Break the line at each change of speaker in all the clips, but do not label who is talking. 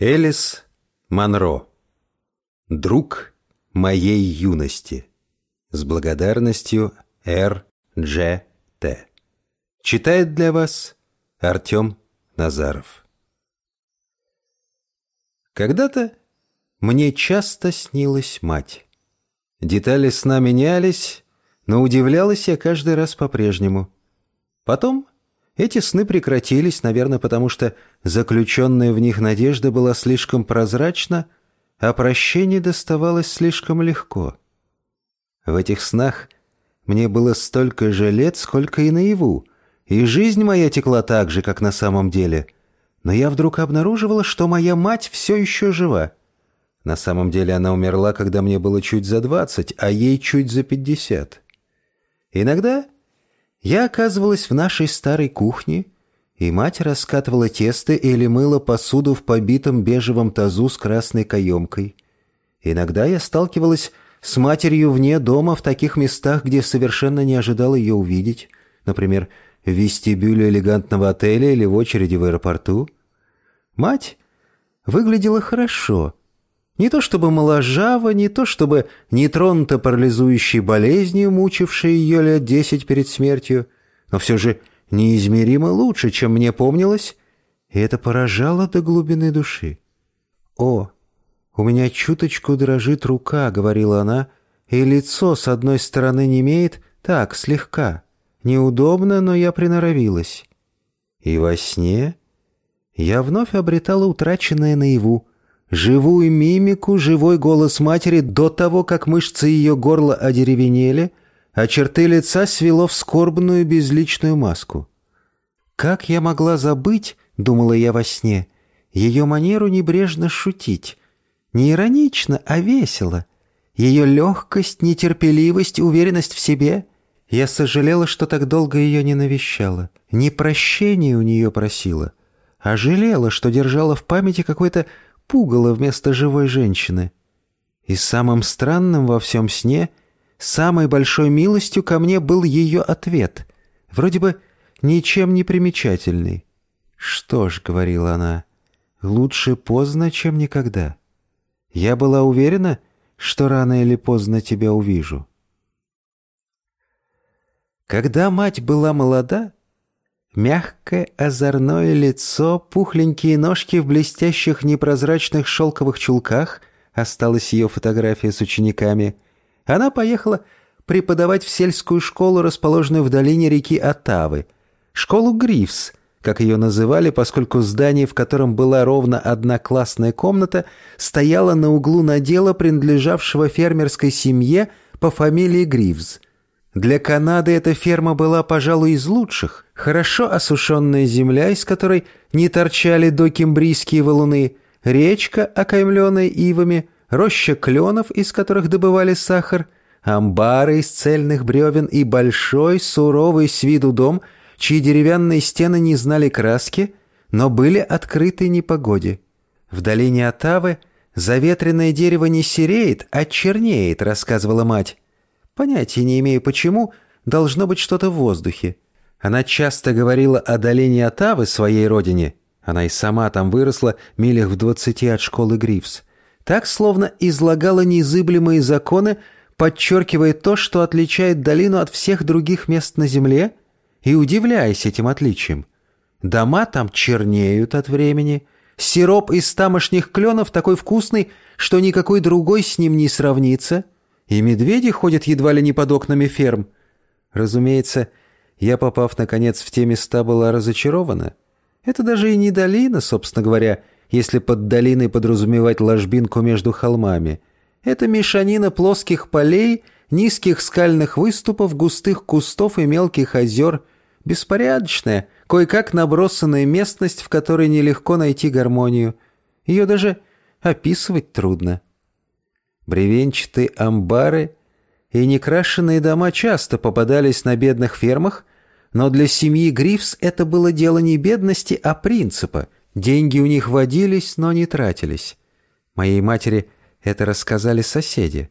Элис Монро. Друг моей юности. С благодарностью Р. Дж. Т. Читает для вас Артем Назаров. Когда-то мне часто снилась мать. Детали сна менялись, но удивлялась я каждый раз по-прежнему. Потом эти сны прекратились, наверное, потому что заключенная в них надежда была слишком прозрачна, а прощение доставалось слишком легко. В этих снах мне было столько же лет, сколько и наяву, и жизнь моя текла так же, как на самом деле. Но я вдруг обнаруживала, что моя мать все еще жива. На самом деле она умерла, когда мне было чуть за двадцать, а ей чуть за пятьдесят. Иногда я оказывалась в нашей старой кухне, и мать раскатывала тесто или мыла посуду в побитом бежевом тазу с красной каемкой. Иногда я сталкивалась с матерью вне дома в таких местах, где совершенно не ожидал ее увидеть, например, в вестибюле элегантного отеля или в очереди в аэропорту. Мать выглядела хорошо — не то чтобы моложава, не то чтобы не тронута парализующей болезнью, мучившей ее лет десять перед смертью, но все же неизмеримо лучше, чем мне помнилось, и это поражало до глубины души. «О, у меня чуточку дрожит рука», — говорила она, «и лицо с одной стороны не имеет, так, слегка. Неудобно, но я приноровилась». И во сне я вновь обретала утраченное наяву, живую мимику, живой голос матери до того, как мышцы ее горла одеревенели, а черты лица свело в скорбную безличную маску. «Как я могла забыть, — думала я во сне, — ее манеру небрежно шутить? Не иронично, а весело. Ее легкость, нетерпеливость, уверенность в себе. Я сожалела, что так долго ее не навещала, не прощения у нее просила, а жалела, что держала в памяти какой-то пугало вместо живой женщины. И самым странным во всем сне, самой большой милостью ко мне был ее ответ, вроде бы ничем не примечательный. «Что ж», — говорила она, — «лучше поздно, чем никогда. Я была уверена, что рано или поздно тебя увижу». Когда мать была молода, Мягкое озорное лицо, пухленькие ножки в блестящих непрозрачных шелковых чулках — осталась ее фотография с учениками. Она поехала преподавать в сельскую школу, расположенную в долине реки Оттавы. Школу Грифс, как ее называли, поскольку здание, в котором была ровно одна классная комната, стояло на углу надела, принадлежавшего фермерской семье по фамилии Грифс. Для Канады эта ферма была, пожалуй, из лучших. Хорошо осушенная земля, из которой не торчали до кембрийские валуны, речка, окаймленная ивами, роща кленов, из которых добывали сахар, амбары из цельных бревен и большой, суровый с виду дом, чьи деревянные стены не знали краски, но были открыты непогоде. В долине Оттавы заветренное дерево не сереет, а чернеет, рассказывала мать. Понятия не имею почему, должно быть что-то в воздухе. Она часто говорила о долине Отавы, своей родине. Она и сама там выросла, милях в двадцати от школы Грифс. Так, словно излагала незыблемые законы, подчеркивая то, что отличает долину от всех других мест на земле, и удивляясь этим отличием. Дома там чернеют от времени, сироп из тамошних кленов такой вкусный, что никакой другой с ним не сравнится — и медведи ходят едва ли не под окнами ферм. Разумеется, я, попав, наконец, в те места, была разочарована. Это даже и не долина, собственно говоря, если под долиной подразумевать ложбинку между холмами. Это мешанина плоских полей, низких скальных выступов, густых кустов и мелких озер. Беспорядочная, кое-как набросанная местность, в которой нелегко найти гармонию. Ее даже описывать трудно. Бревенчатые амбары и некрашенные дома часто попадались на бедных фермах, но для семьи Грифс это было дело не бедности, а принципа. Деньги у них водились, но не тратились. Моей матери это рассказали соседи.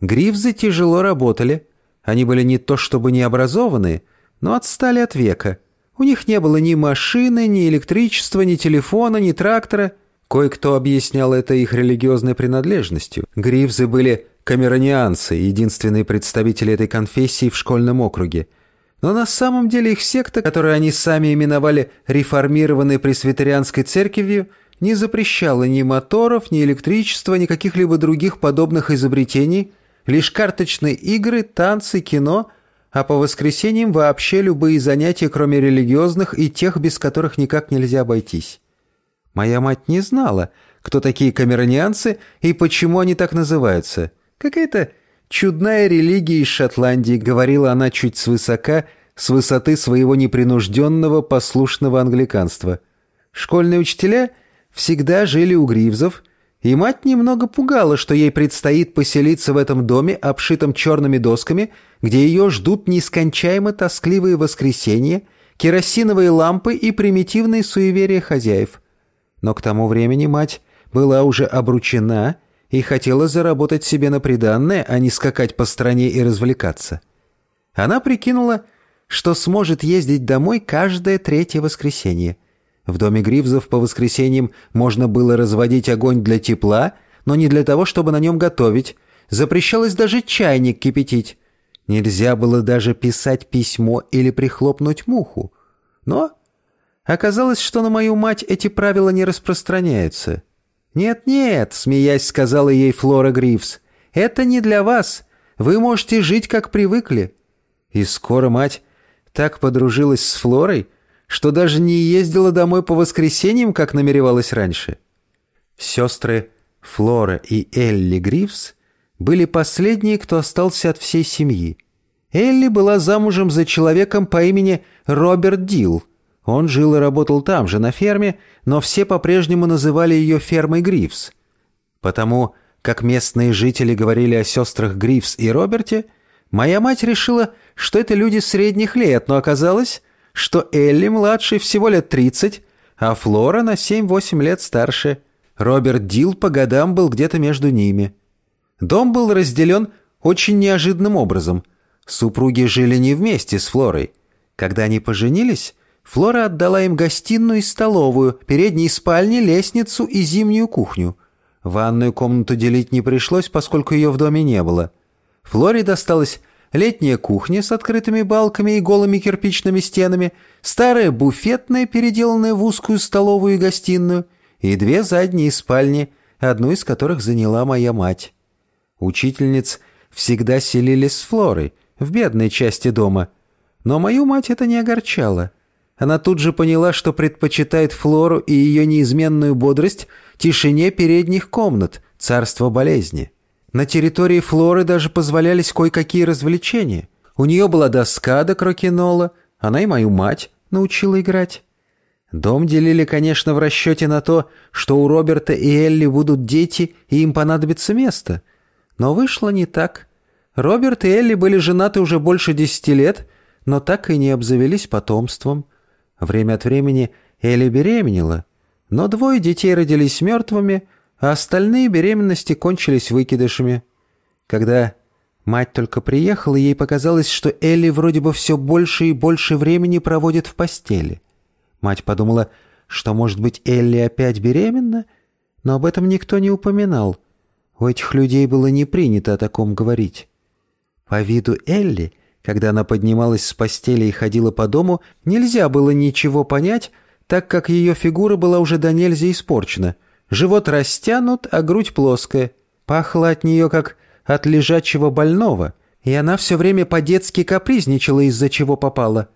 Грифзы тяжело работали. Они были не то чтобы не образованные, но отстали от века. У них не было ни машины, ни электричества, ни телефона, ни трактора. Кое-кто объяснял это их религиозной принадлежностью. Гривзы были камеронианцы, единственные представители этой конфессии в школьном округе. Но на самом деле их секта, которую они сами именовали реформированной пресвитерианской церковью, не запрещала ни моторов, ни электричества, ни каких-либо других подобных изобретений, лишь карточные игры, танцы, кино, а по воскресеньям вообще любые занятия, кроме религиозных и тех, без которых никак нельзя обойтись. Моя мать не знала, кто такие камеронианцы и почему они так называются. Какая-то чудная религия из Шотландии, говорила она чуть свысока, с высоты своего непринужденного послушного англиканства. Школьные учителя всегда жили у Гривзов, и мать немного пугала, что ей предстоит поселиться в этом доме, обшитом черными досками, где ее ждут нескончаемо тоскливые воскресенья, керосиновые лампы и примитивные суеверия хозяев – но к тому времени мать была уже обручена и хотела заработать себе на приданное, а не скакать по стране и развлекаться. Она прикинула, что сможет ездить домой каждое третье воскресенье. В доме Гривзов по воскресеньям можно было разводить огонь для тепла, но не для того, чтобы на нем готовить. Запрещалось даже чайник кипятить. Нельзя было даже писать письмо или прихлопнуть муху. Но Оказалось, что на мою мать эти правила не распространяются. «Нет-нет», — смеясь сказала ей Флора Грифс, — «это не для вас. Вы можете жить, как привыкли». И скоро мать так подружилась с Флорой, что даже не ездила домой по воскресеньям, как намеревалась раньше. Сестры Флора и Элли Грифс были последние, кто остался от всей семьи. Элли была замужем за человеком по имени Роберт Дилл, он жил и работал там же, на ферме, но все по-прежнему называли ее фермой Грифс. Потому, как местные жители говорили о сестрах Грифс и Роберте, моя мать решила, что это люди средних лет, но оказалось, что Элли младший всего лет 30, а Флора на 7-8 лет старше. Роберт Дил по годам был где-то между ними. Дом был разделен очень неожиданным образом. Супруги жили не вместе с Флорой. Когда они поженились, Флора отдала им гостиную и столовую, передние спальни, лестницу и зимнюю кухню. Ванную комнату делить не пришлось, поскольку ее в доме не было. Флоре досталась летняя кухня с открытыми балками и голыми кирпичными стенами, старая буфетная, переделанная в узкую столовую и гостиную, и две задние спальни, одну из которых заняла моя мать. Учительниц всегда селились с Флорой, в бедной части дома, но мою мать это не огорчало. Она тут же поняла, что предпочитает Флору и ее неизменную бодрость тишине передних комнат, царство болезни. На территории Флоры даже позволялись кое-какие развлечения. У нее была доска до крокинола, она и мою мать научила играть. Дом делили, конечно, в расчете на то, что у Роберта и Элли будут дети, и им понадобится место. Но вышло не так. Роберт и Элли были женаты уже больше десяти лет, но так и не обзавелись потомством – Время от времени Элли беременела, но двое детей родились мертвыми, а остальные беременности кончились выкидышами. Когда мать только приехала, ей показалось, что Элли вроде бы все больше и больше времени проводит в постели. Мать подумала, что, может быть, Элли опять беременна, но об этом никто не упоминал. У этих людей было не принято о таком говорить. По виду Элли — когда она поднималась с постели и ходила по дому, нельзя было ничего понять, так как ее фигура была уже до нельзя испорчена. Живот растянут, а грудь плоская. Пахло от нее, как от лежачего больного, и она все время по-детски капризничала, из-за чего попала.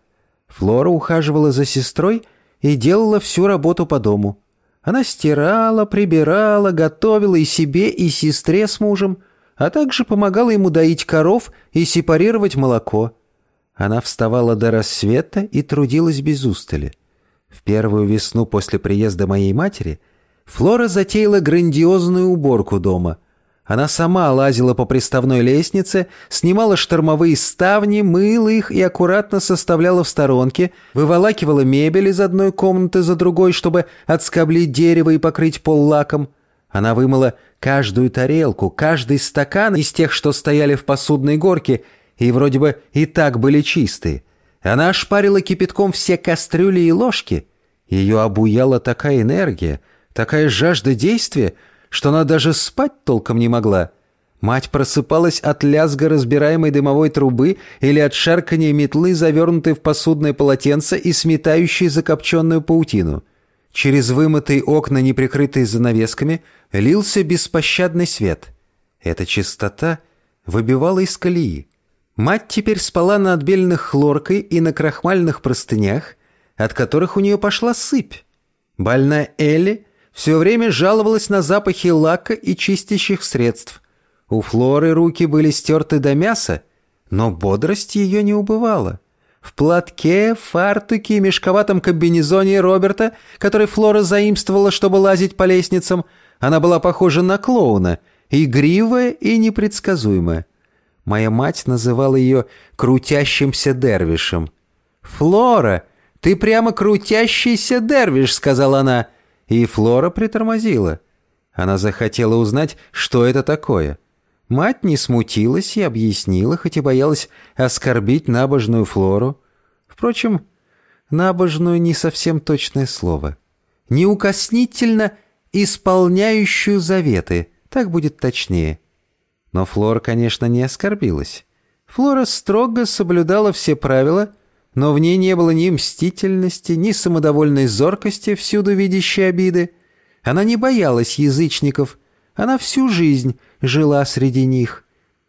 Флора ухаживала за сестрой и делала всю работу по дому. Она стирала, прибирала, готовила и себе, и сестре с мужем – а также помогала ему доить коров и сепарировать молоко. Она вставала до рассвета и трудилась без устали. В первую весну после приезда моей матери Флора затеяла грандиозную уборку дома. Она сама лазила по приставной лестнице, снимала штормовые ставни, мыла их и аккуратно составляла в сторонке, выволакивала мебель из одной комнаты за другой, чтобы отскоблить дерево и покрыть пол лаком. Она вымыла каждую тарелку, каждый стакан из тех, что стояли в посудной горке, и вроде бы и так были чистые. Она ошпарила кипятком все кастрюли и ложки. Ее обуяла такая энергия, Такая жажда действия, что она даже спать толком не могла. Мать просыпалась от лязга разбираемой дымовой трубы или от шаркания метлы, завернутой в посудное полотенце и сметающей закопченную паутину. Через вымытые окна, не прикрытые занавесками, лился беспощадный свет. Эта чистота выбивала из колеи. Мать теперь спала на отбеленных хлоркой и на крахмальных простынях, от которых у нее пошла сыпь. Больная Элли все время жаловалась на запахи лака и чистящих средств. У Флоры руки были стерты до мяса, но бодрость ее не убывала. В платке, фартуке и мешковатом комбинезоне Роберта, который Флора заимствовала, чтобы лазить по лестницам, она была похожа на клоуна, игривая и непредсказуемая. Моя мать называла ее «крутящимся дервишем». «Флора, ты прямо крутящийся дервиш», — сказала она. И Флора притормозила. Она захотела узнать, что это такое. Мать не смутилась и объяснила, хоть и боялась оскорбить набожную Флору. Впрочем, набожную не совсем точное слово. Неукоснительно исполняющую заветы, так будет точнее. Но Флора, конечно, не оскорбилась. Флора строго соблюдала все правила, но в ней не было ни мстительности, ни самодовольной зоркости, всюду видящей обиды. Она не боялась язычников, она всю жизнь жила среди них.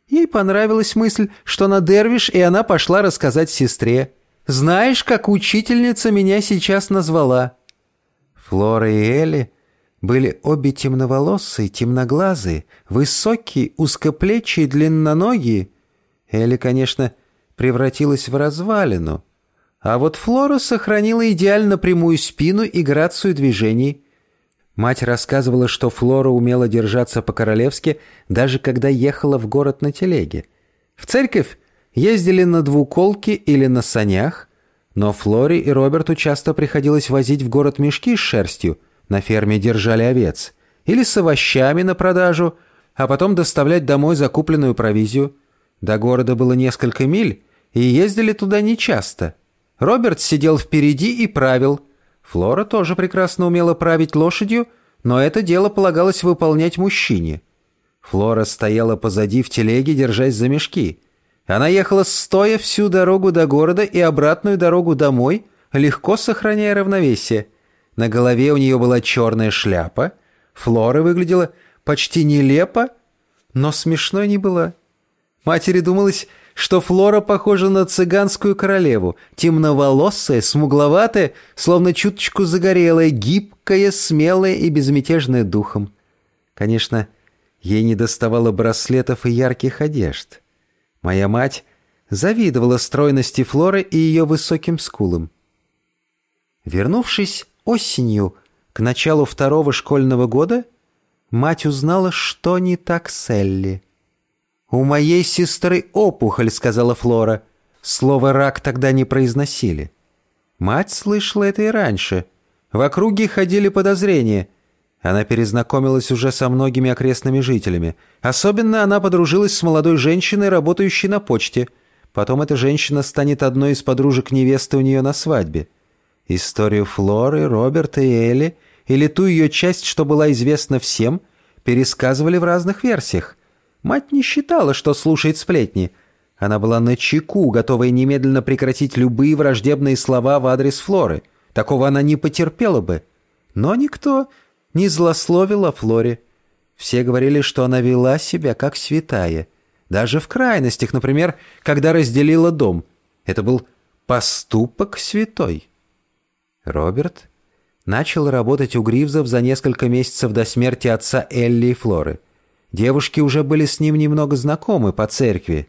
Ей понравилась мысль, что она дервиш, и она пошла рассказать сестре. «Знаешь, как учительница меня сейчас назвала?» Флора и Элли были обе темноволосые, темноглазые, высокие, узкоплечие, длинноногие. Элли, конечно, превратилась в развалину. А вот Флора сохранила идеально прямую спину и грацию движений. Мать рассказывала, что Флора умела держаться по-королевски, даже когда ехала в город на телеге. В церковь ездили на двуколке или на санях, но Флоре и Роберту часто приходилось возить в город мешки с шерстью, на ферме держали овец, или с овощами на продажу, а потом доставлять домой закупленную провизию. До города было несколько миль, и ездили туда нечасто. Роберт сидел впереди и правил – Флора тоже прекрасно умела править лошадью, но это дело полагалось выполнять мужчине. Флора стояла позади в телеге, держась за мешки. Она ехала стоя всю дорогу до города и обратную дорогу домой, легко сохраняя равновесие. На голове у нее была черная шляпа. Флора выглядела почти нелепо, но смешной не была. Матери думалось, что Флора похожа на цыганскую королеву, темноволосая, смугловатая, словно чуточку загорелая, гибкая, смелая и безмятежная духом. Конечно, ей не доставало браслетов и ярких одежд. Моя мать завидовала стройности Флоры и ее высоким скулам. Вернувшись осенью к началу второго школьного года, мать узнала, что не так с Элли. «У моей сестры опухоль», — сказала Флора. Слово «рак» тогда не произносили. Мать слышала это и раньше. В округе ходили подозрения. Она перезнакомилась уже со многими окрестными жителями. Особенно она подружилась с молодой женщиной, работающей на почте. Потом эта женщина станет одной из подружек невесты у нее на свадьбе. Историю Флоры, Роберта и Элли, или ту ее часть, что была известна всем, пересказывали в разных версиях. Мать не считала, что слушает сплетни. Она была на чеку, готовая немедленно прекратить любые враждебные слова в адрес Флоры. Такого она не потерпела бы. Но никто не злословил о Флоре. Все говорили, что она вела себя как святая. Даже в крайностях, например, когда разделила дом. Это был поступок святой. Роберт начал работать у Гривзов за несколько месяцев до смерти отца Элли и Флоры. Девушки уже были с ним немного знакомы по церкви.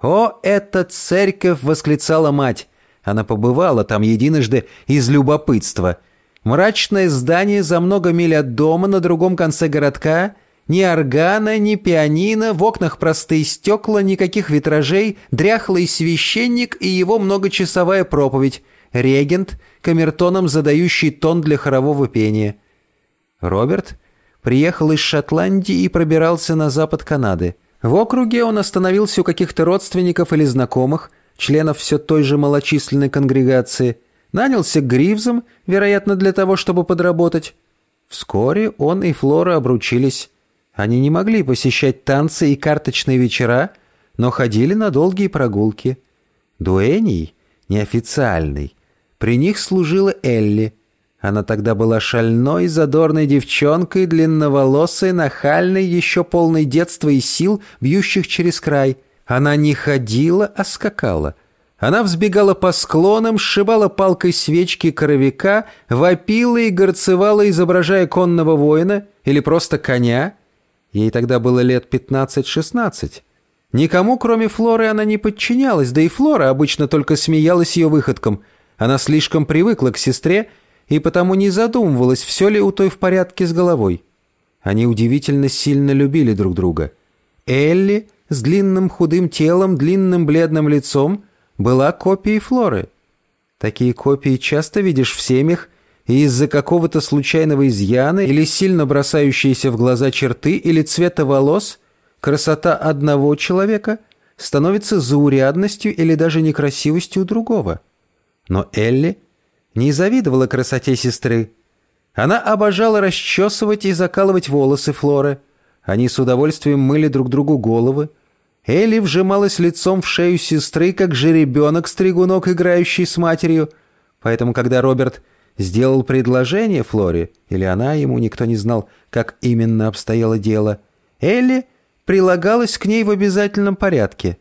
«О, эта церковь!» — восклицала мать. Она побывала там единожды из любопытства. Мрачное здание за много миль от дома на другом конце городка, ни органа, ни пианино, в окнах простые стекла, никаких витражей, дряхлый священник и его многочасовая проповедь, регент, камертоном задающий тон для хорового пения. Роберт приехал из Шотландии и пробирался на запад Канады. В округе он остановился у каких-то родственников или знакомых, членов все той же малочисленной конгрегации, нанялся к Гривзам, вероятно, для того, чтобы подработать. Вскоре он и Флора обручились. Они не могли посещать танцы и карточные вечера, но ходили на долгие прогулки. Дуэней, неофициальный, при них служила Элли. Она тогда была шальной, задорной девчонкой, длинноволосой, нахальной, еще полной детства и сил, бьющих через край. Она не ходила, а скакала — она взбегала по склонам, сшибала палкой свечки коровика, вопила и горцевала, изображая конного воина или просто коня. Ей тогда было лет 15-16. Никому, кроме Флоры, она не подчинялась, да и Флора обычно только смеялась ее выходкам. Она слишком привыкла к сестре и потому не задумывалась, все ли у той в порядке с головой. Они удивительно сильно любили друг друга. Элли с длинным худым телом, длинным бледным лицом — была копией Флоры. Такие копии часто видишь в семьях, и из-за какого-то случайного изъяна или сильно бросающиеся в глаза черты или цвета волос красота одного человека становится заурядностью или даже некрасивостью другого. Но Элли не завидовала красоте сестры. Она обожала расчесывать и закалывать волосы Флоры. Они с удовольствием мыли друг другу головы, Элли вжималась лицом в шею сестры, как жеребенок-стригунок, играющий с матерью. Поэтому, когда Роберт сделал предложение Флоре, или она ему, никто не знал, как именно обстояло дело, Элли прилагалась к ней в обязательном порядке.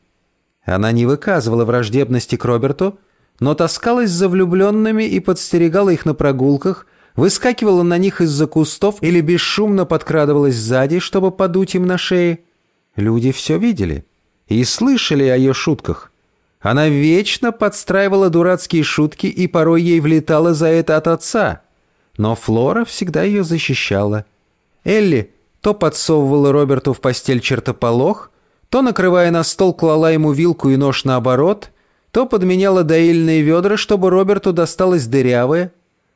Она не выказывала враждебности к Роберту, но таскалась за влюбленными и подстерегала их на прогулках, выскакивала на них из-за кустов или бесшумно подкрадывалась сзади, чтобы подуть им на шеи. Люди все видели и слышали о ее шутках. Она вечно подстраивала дурацкие шутки и порой ей влетала за это от отца. Но Флора всегда ее защищала. Элли то подсовывала Роберту в постель чертополох, то, накрывая на стол, клала ему вилку и нож наоборот, то подменяла доильные ведра, чтобы Роберту досталось дырявое.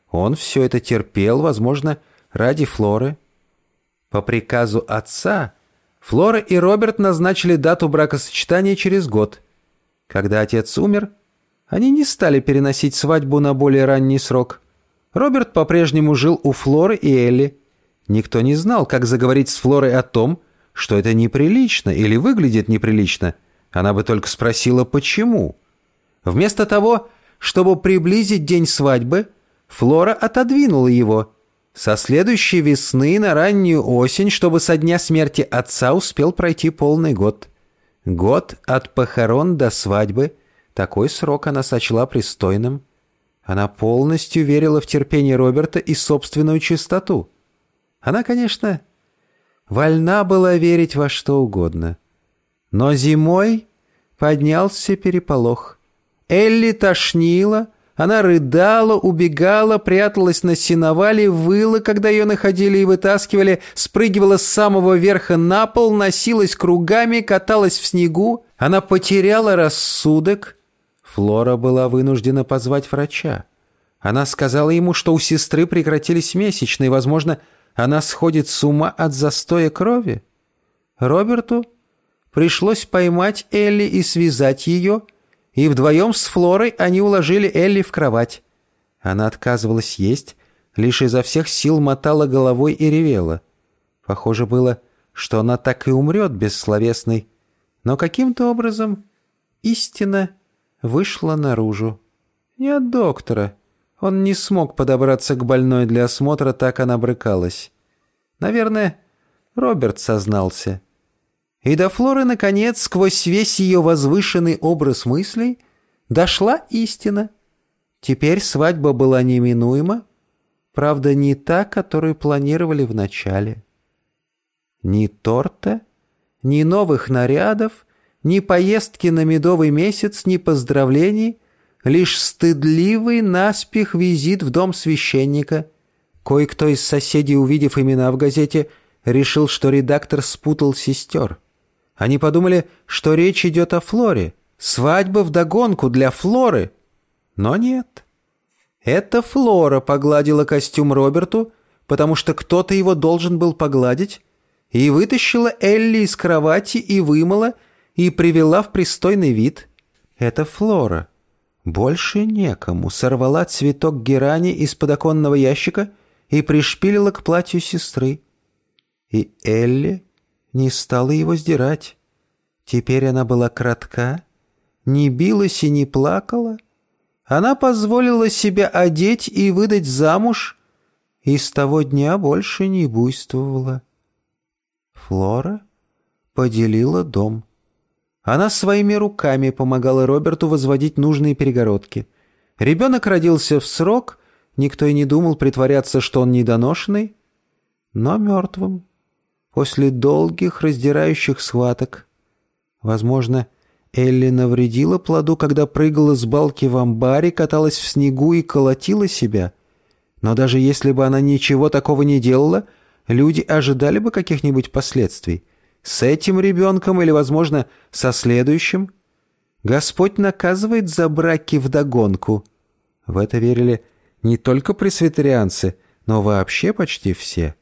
Он все это терпел, возможно, ради Флоры. По приказу отца Флора и Роберт назначили дату бракосочетания через год. Когда отец умер, они не стали переносить свадьбу на более ранний срок. Роберт по-прежнему жил у Флоры и Элли. Никто не знал, как заговорить с Флорой о том, что это неприлично или выглядит неприлично. Она бы только спросила, почему. Вместо того, чтобы приблизить день свадьбы, Флора отодвинула его – со следующей весны на раннюю осень, чтобы со дня смерти отца успел пройти полный год. Год от похорон до свадьбы. Такой срок она сочла пристойным. Она полностью верила в терпение Роберта и собственную чистоту. Она, конечно, вольна была верить во что угодно. Но зимой поднялся переполох. Элли тошнила — она рыдала, убегала, пряталась на сеновале, выла, когда ее находили и вытаскивали, спрыгивала с самого верха на пол, носилась кругами, каталась в снегу. Она потеряла рассудок. Флора была вынуждена позвать врача. Она сказала ему, что у сестры прекратились месячные, возможно, она сходит с ума от застоя крови. Роберту пришлось поймать Элли и связать ее, и вдвоем с Флорой они уложили Элли в кровать. Она отказывалась есть, лишь изо всех сил мотала головой и ревела. Похоже было, что она так и умрет бессловесной. Но каким-то образом истина вышла наружу. Не от доктора. Он не смог подобраться к больной для осмотра, так она брыкалась. Наверное, Роберт сознался. И до Флоры, наконец, сквозь весь ее возвышенный образ мыслей, дошла истина. Теперь свадьба была неминуема, правда, не та, которую планировали вначале. Ни торта, ни новых нарядов, ни поездки на медовый месяц, ни поздравлений, лишь стыдливый наспех визит в дом священника. Кое-кто из соседей, увидев имена в газете, решил, что редактор спутал сестер. Они подумали, что речь идет о Флоре. Свадьба вдогонку для Флоры. Но нет. Это Флора погладила костюм Роберту, потому что кто-то его должен был погладить, и вытащила Элли из кровати и вымыла, и привела в пристойный вид. Это Флора. Больше некому. Сорвала цветок герани из подоконного ящика и пришпилила к платью сестры. И Элли не стала его сдирать. Теперь она была кратка, не билась и не плакала. Она позволила себя одеть и выдать замуж, и с того дня больше не буйствовала. Флора поделила дом. Она своими руками помогала Роберту возводить нужные перегородки. Ребенок родился в срок, никто и не думал притворяться, что он недоношенный, но мертвым. После долгих раздирающих схваток. Возможно, Элли навредила плоду, когда прыгала с балки в амбаре, каталась в снегу и колотила себя. Но даже если бы она ничего такого не делала, люди ожидали бы каких-нибудь последствий. С этим ребенком или, возможно, со следующим? Господь наказывает за браки вдогонку. В это верили не только пресвитерианцы, но вообще почти все.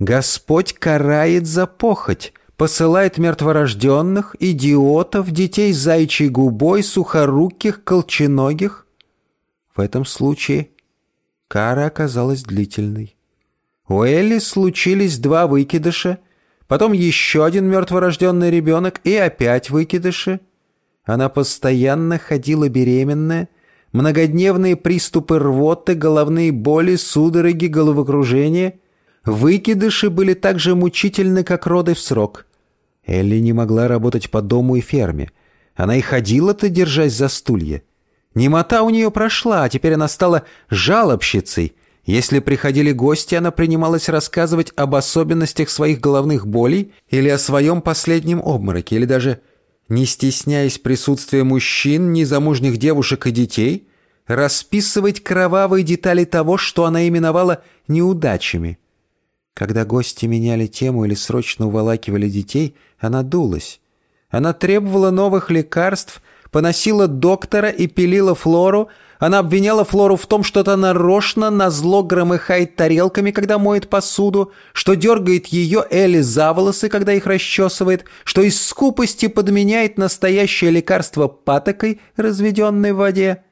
Господь карает за похоть, посылает мертворожденных, идиотов, детей с зайчьей губой, сухоруких, колченогих. В этом случае кара оказалась длительной. У Элли случились два выкидыша — Потом еще один мертворожденный ребенок и опять выкидыши. Она постоянно ходила беременная, многодневные приступы рвоты, головные боли, судороги, головокружение. Выкидыши были так же мучительны, как роды в срок. Элли не могла работать по дому и ферме. Она и ходила-то, держась за стулья. Немота у нее прошла, а теперь она стала жалобщицей, если приходили гости, она принималась рассказывать об особенностях своих головных болей или о своем последнем обмороке, или даже, не стесняясь присутствия мужчин, незамужних девушек и детей, расписывать кровавые детали того, что она именовала неудачами. Когда гости меняли тему или срочно уволакивали детей, она дулась. Она требовала новых лекарств, поносила доктора и пилила флору, она обвиняла Флору в том, что та нарочно назло громыхает тарелками, когда моет посуду, что дергает ее Элли за волосы, когда их расчесывает, что из скупости подменяет настоящее лекарство патокой, разведенной в воде.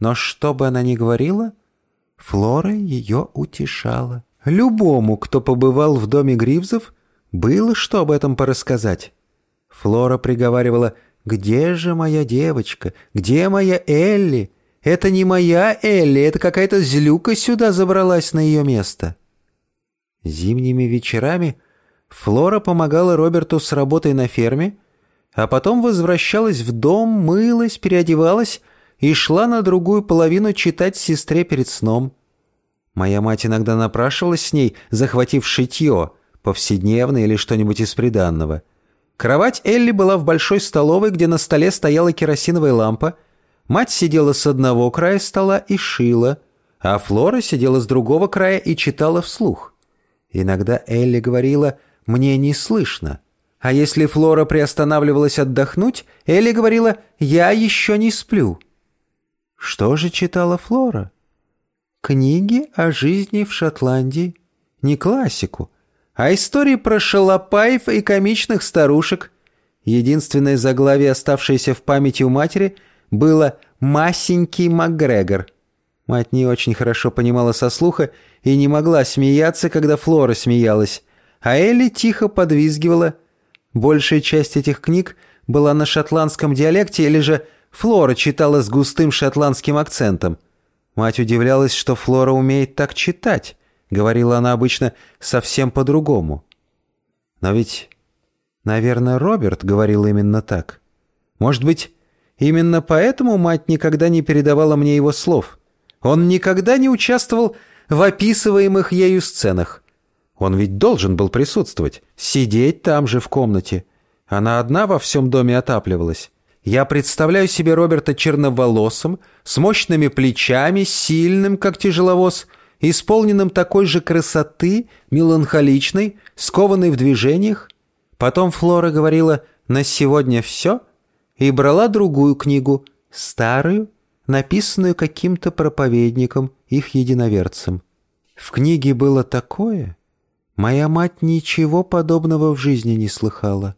Но что бы она ни говорила, Флора ее утешала. Любому, кто побывал в доме Гривзов, было что об этом порассказать. Флора приговаривала «Где же моя девочка? Где моя Элли?» Это не моя Элли, это какая-то злюка сюда забралась на ее место. Зимними вечерами Флора помогала Роберту с работой на ферме, а потом возвращалась в дом, мылась, переодевалась и шла на другую половину читать сестре перед сном. Моя мать иногда напрашивалась с ней, захватив шитье, повседневное или что-нибудь из приданного. Кровать Элли была в большой столовой, где на столе стояла керосиновая лампа — Мать сидела с одного края стола и шила, а Флора сидела с другого края и читала вслух. Иногда Элли говорила «мне не слышно». А если Флора приостанавливалась отдохнуть, Элли говорила «я еще не сплю». Что же читала Флора? Книги о жизни в Шотландии. Не классику, а истории про шалопаев и комичных старушек. Единственное заглавие, оставшееся в памяти у матери, было «Масенький Макгрегор». Мать не очень хорошо понимала со слуха и не могла смеяться, когда Флора смеялась, а Элли тихо подвизгивала. Большая часть этих книг была на шотландском диалекте или же Флора читала с густым шотландским акцентом. Мать удивлялась, что Флора умеет так читать. Говорила она обычно совсем по-другому. Но ведь, наверное, Роберт говорил именно так. Может быть, Именно поэтому мать никогда не передавала мне его слов. Он никогда не участвовал в описываемых ею сценах. Он ведь должен был присутствовать, сидеть там же в комнате. Она одна во всем доме отапливалась. Я представляю себе Роберта черноволосым, с мощными плечами, сильным, как тяжеловоз, исполненным такой же красоты, меланхоличной, скованной в движениях. Потом Флора говорила «На сегодня все», и брала другую книгу, старую, написанную каким-то проповедником, их единоверцем. В книге было такое, моя мать ничего подобного в жизни не слыхала.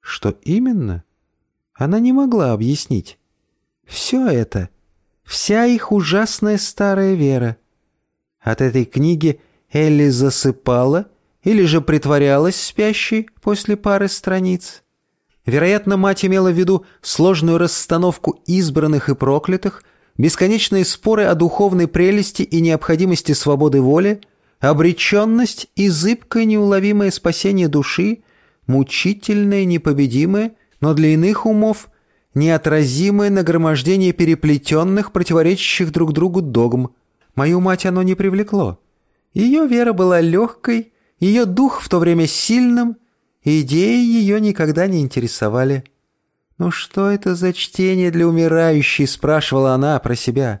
Что именно? Она не могла объяснить. Все это, вся их ужасная старая вера. От этой книги Элли засыпала или же притворялась спящей после пары страниц. Вероятно, мать имела в виду сложную расстановку избранных и проклятых, бесконечные споры о духовной прелести и необходимости свободы воли, обреченность и зыбкое неуловимое спасение души, мучительное, непобедимое, но для иных умов неотразимое нагромождение переплетенных, противоречащих друг другу догм. Мою мать оно не привлекло. Ее вера была легкой, ее дух в то время сильным, идеи ее никогда не интересовали. «Ну что это за чтение для умирающей?» – спрашивала она про себя.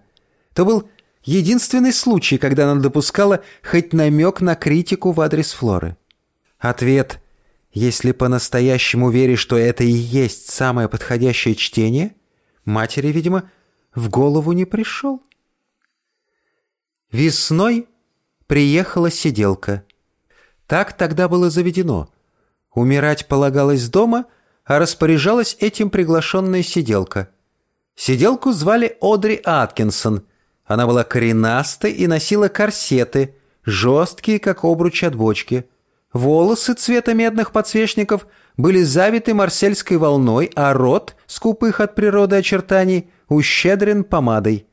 То был единственный случай, когда она допускала хоть намек на критику в адрес Флоры. Ответ «Если по-настоящему веришь, что это и есть самое подходящее чтение», матери, видимо, в голову не пришел. Весной приехала сиделка. Так тогда было заведено. Умирать полагалось дома, а распоряжалась этим приглашенная сиделка. Сиделку звали Одри Аткинсон. Она была коренастой и носила корсеты, жесткие, как обруч от бочки. Волосы цвета медных подсвечников были завиты марсельской волной, а рот, скупых от природы очертаний, ущедрен помадой.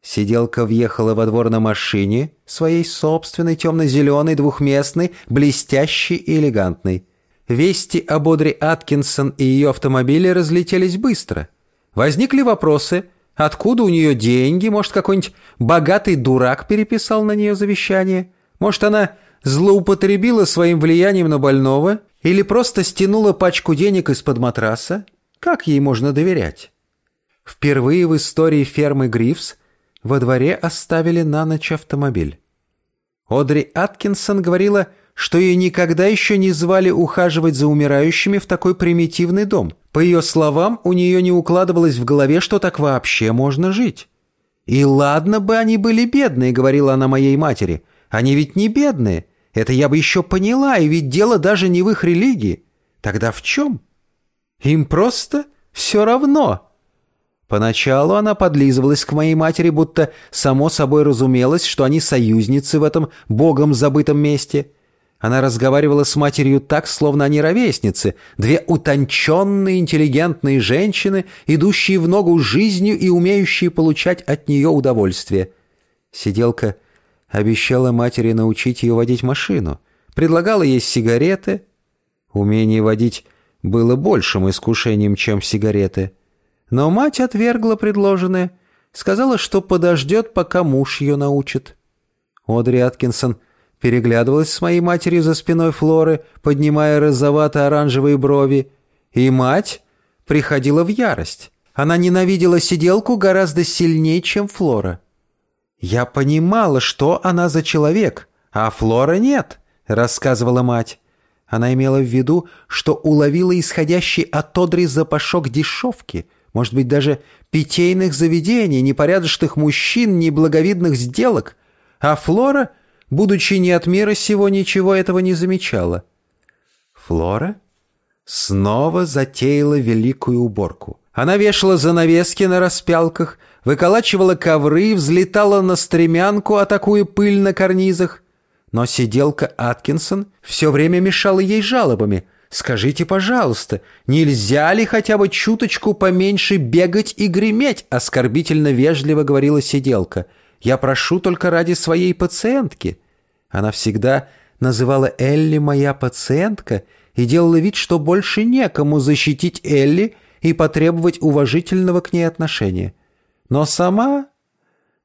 Сиделка въехала во двор на машине, своей собственной темно-зеленой, двухместной, блестящей и элегантной. Вести об Одри Аткинсон и ее автомобиле разлетелись быстро. Возникли вопросы, откуда у нее деньги, может, какой-нибудь богатый дурак переписал на нее завещание, может, она злоупотребила своим влиянием на больного или просто стянула пачку денег из-под матраса? Как ей можно доверять? Впервые в истории фермы Грифс во дворе оставили на ночь автомобиль. Одри Аткинсон говорила, что ее никогда еще не звали ухаживать за умирающими в такой примитивный дом. По ее словам, у нее не укладывалось в голове, что так вообще можно жить. «И ладно бы они были бедные», — говорила она моей матери. «Они ведь не бедные. Это я бы еще поняла, и ведь дело даже не в их религии. Тогда в чем? Им просто все равно». Поначалу она подлизывалась к моей матери, будто само собой разумелось, что они союзницы в этом богом забытом месте. Она разговаривала с матерью так, словно они ровесницы, две утонченные, интеллигентные женщины, идущие в ногу жизнью и умеющие получать от нее удовольствие. Сиделка обещала матери научить ее водить машину, предлагала ей сигареты. Умение водить было большим искушением, чем сигареты — но мать отвергла предложенное, сказала, что подождет, пока муж ее научит. Одри Аткинсон переглядывалась с моей матерью за спиной Флоры, поднимая розовато-оранжевые брови, и мать приходила в ярость. Она ненавидела сиделку гораздо сильнее, чем Флора. «Я понимала, что она за человек, а Флора нет», — рассказывала мать. Она имела в виду, что уловила исходящий от Одри запашок дешевки — может быть, даже питейных заведений, непорядочных мужчин, неблаговидных сделок. А Флора, будучи не от мира сего, ничего этого не замечала. Флора снова затеяла великую уборку. Она вешала занавески на распялках, выколачивала ковры, взлетала на стремянку, атакуя пыль на карнизах. Но сиделка Аткинсон все время мешала ей жалобами — Скажите, пожалуйста, нельзя ли хотя бы чуточку поменьше бегать и греметь?» — оскорбительно вежливо говорила сиделка. «Я прошу только ради своей пациентки». Она всегда называла Элли «моя пациентка» и делала вид, что больше некому защитить Элли и потребовать уважительного к ней отношения. Но сама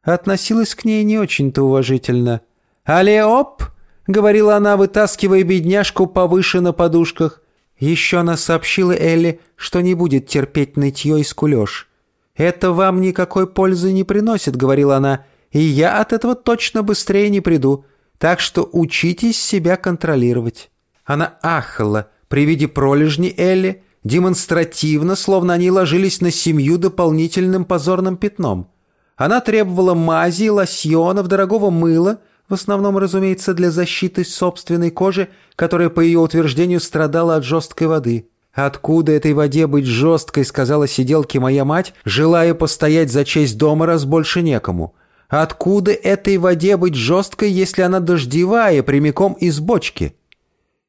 относилась к ней не очень-то уважительно. «Алеоп!» — говорила она, вытаскивая бедняжку повыше на подушках. Еще она сообщила Элли, что не будет терпеть нытье и скулеж. «Это вам никакой пользы не приносит», — говорила она, «и я от этого точно быстрее не приду, так что учитесь себя контролировать». Она ахала при виде пролежни Элли, демонстративно, словно они ложились на семью дополнительным позорным пятном. Она требовала мази, лосьонов, дорогого мыла — в основном, разумеется, для защиты собственной кожи, которая, по ее утверждению, страдала от жесткой воды. «Откуда этой воде быть жесткой?» — сказала сиделке моя мать, желая постоять за честь дома, раз больше некому. Откуда этой воде быть жесткой, если она дождевая, прямиком из бочки?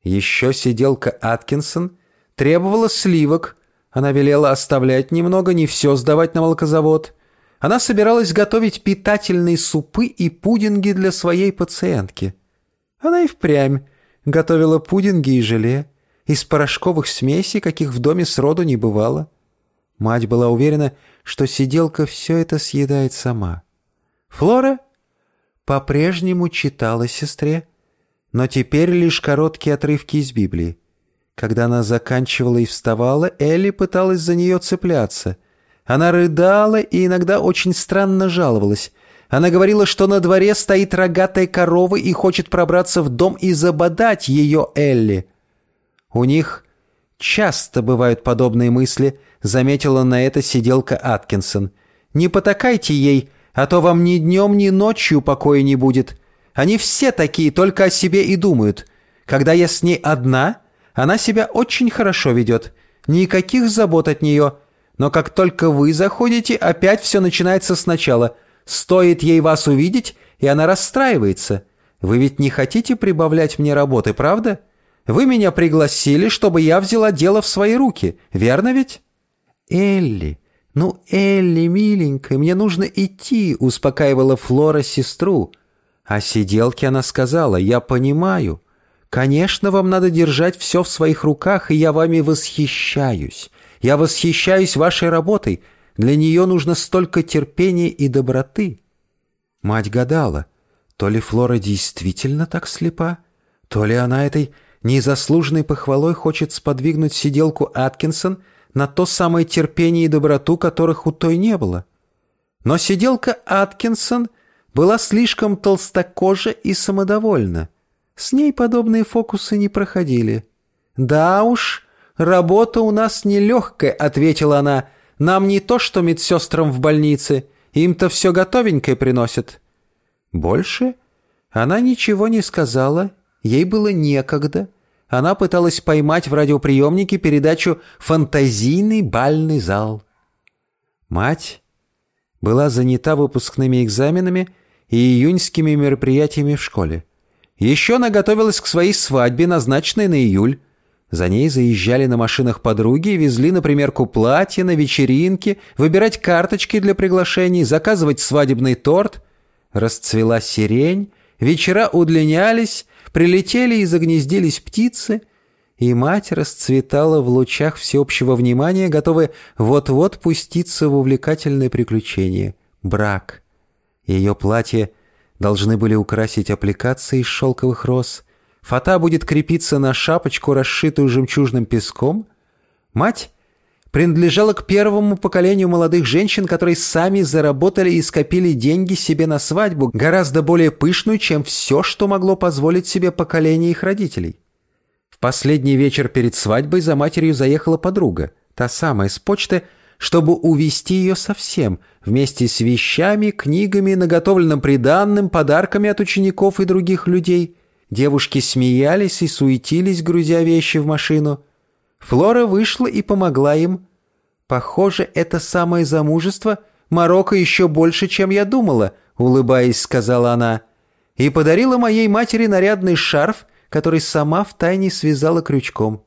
Еще сиделка Аткинсон требовала сливок. Она велела оставлять немного, не все сдавать на молокозавод. Она собиралась готовить питательные супы и пудинги для своей пациентки. Она и впрямь готовила пудинги и желе из порошковых смесей, каких в доме сроду не бывало. Мать была уверена, что сиделка все это съедает сама. Флора по-прежнему читала сестре, но теперь лишь короткие отрывки из Библии. Когда она заканчивала и вставала, Элли пыталась за нее цепляться. Она рыдала и иногда очень странно жаловалась. Она говорила, что на дворе стоит рогатая корова и хочет пробраться в дом и забодать ее Элли. У них часто бывают подобные мысли, заметила на это сиделка Аткинсон. Не потакайте ей, а то вам ни днем, ни ночью покоя не будет. Они все такие, только о себе и думают. Когда я с ней одна, она себя очень хорошо ведет. Никаких забот от нее. Но как только вы заходите, опять все начинается сначала. Стоит ей вас увидеть, и она расстраивается. Вы ведь не хотите прибавлять мне работы, правда? Вы меня пригласили, чтобы я взяла дело в свои руки, верно ведь? Элли, «Ну, Элли, миленькая, мне нужно идти», — успокаивала Флора сестру. А сиделке она сказала, «Я понимаю. Конечно, вам надо держать все в своих руках, и я вами восхищаюсь. Я восхищаюсь вашей работой. Для нее нужно столько терпения и доброты». Мать гадала, то ли Флора действительно так слепа, то ли она этой незаслуженной похвалой хочет сподвигнуть сиделку Аткинсон — на то самое терпение и доброту, которых у той не было. Но сиделка Аткинсон была слишком толстокожа и самодовольна. С ней подобные фокусы не проходили. «Да уж, работа у нас нелегкая», — ответила она. «Нам не то, что медсестрам в больнице. Им-то все готовенькое приносят». Больше она ничего не сказала, ей было некогда она пыталась поймать в радиоприемнике передачу «Фантазийный бальный зал». Мать была занята выпускными экзаменами и июньскими мероприятиями в школе. Еще она готовилась к своей свадьбе, назначенной на июль. За ней заезжали на машинах подруги и везли на примерку платья, на вечеринки, выбирать карточки для приглашений, заказывать свадебный торт. Расцвела сирень, вечера удлинялись, Прилетели и загнездились птицы, и мать расцветала в лучах всеобщего внимания, готовая вот-вот пуститься в увлекательное приключение — брак. Ее платье должны были украсить аппликации из шелковых роз, фата будет крепиться на шапочку, расшитую жемчужным песком. Мать принадлежала к первому поколению молодых женщин, которые сами заработали и скопили деньги себе на свадьбу, гораздо более пышную, чем все, что могло позволить себе поколение их родителей. В последний вечер перед свадьбой за матерью заехала подруга, та самая с почты, чтобы увести ее совсем, вместе с вещами, книгами, наготовленным приданным, подарками от учеников и других людей. Девушки смеялись и суетились, грузя вещи в машину – Флора вышла и помогла им. «Похоже, это самое замужество Марокко еще больше, чем я думала», — улыбаясь, сказала она. «И подарила моей матери нарядный шарф, который сама втайне связала крючком».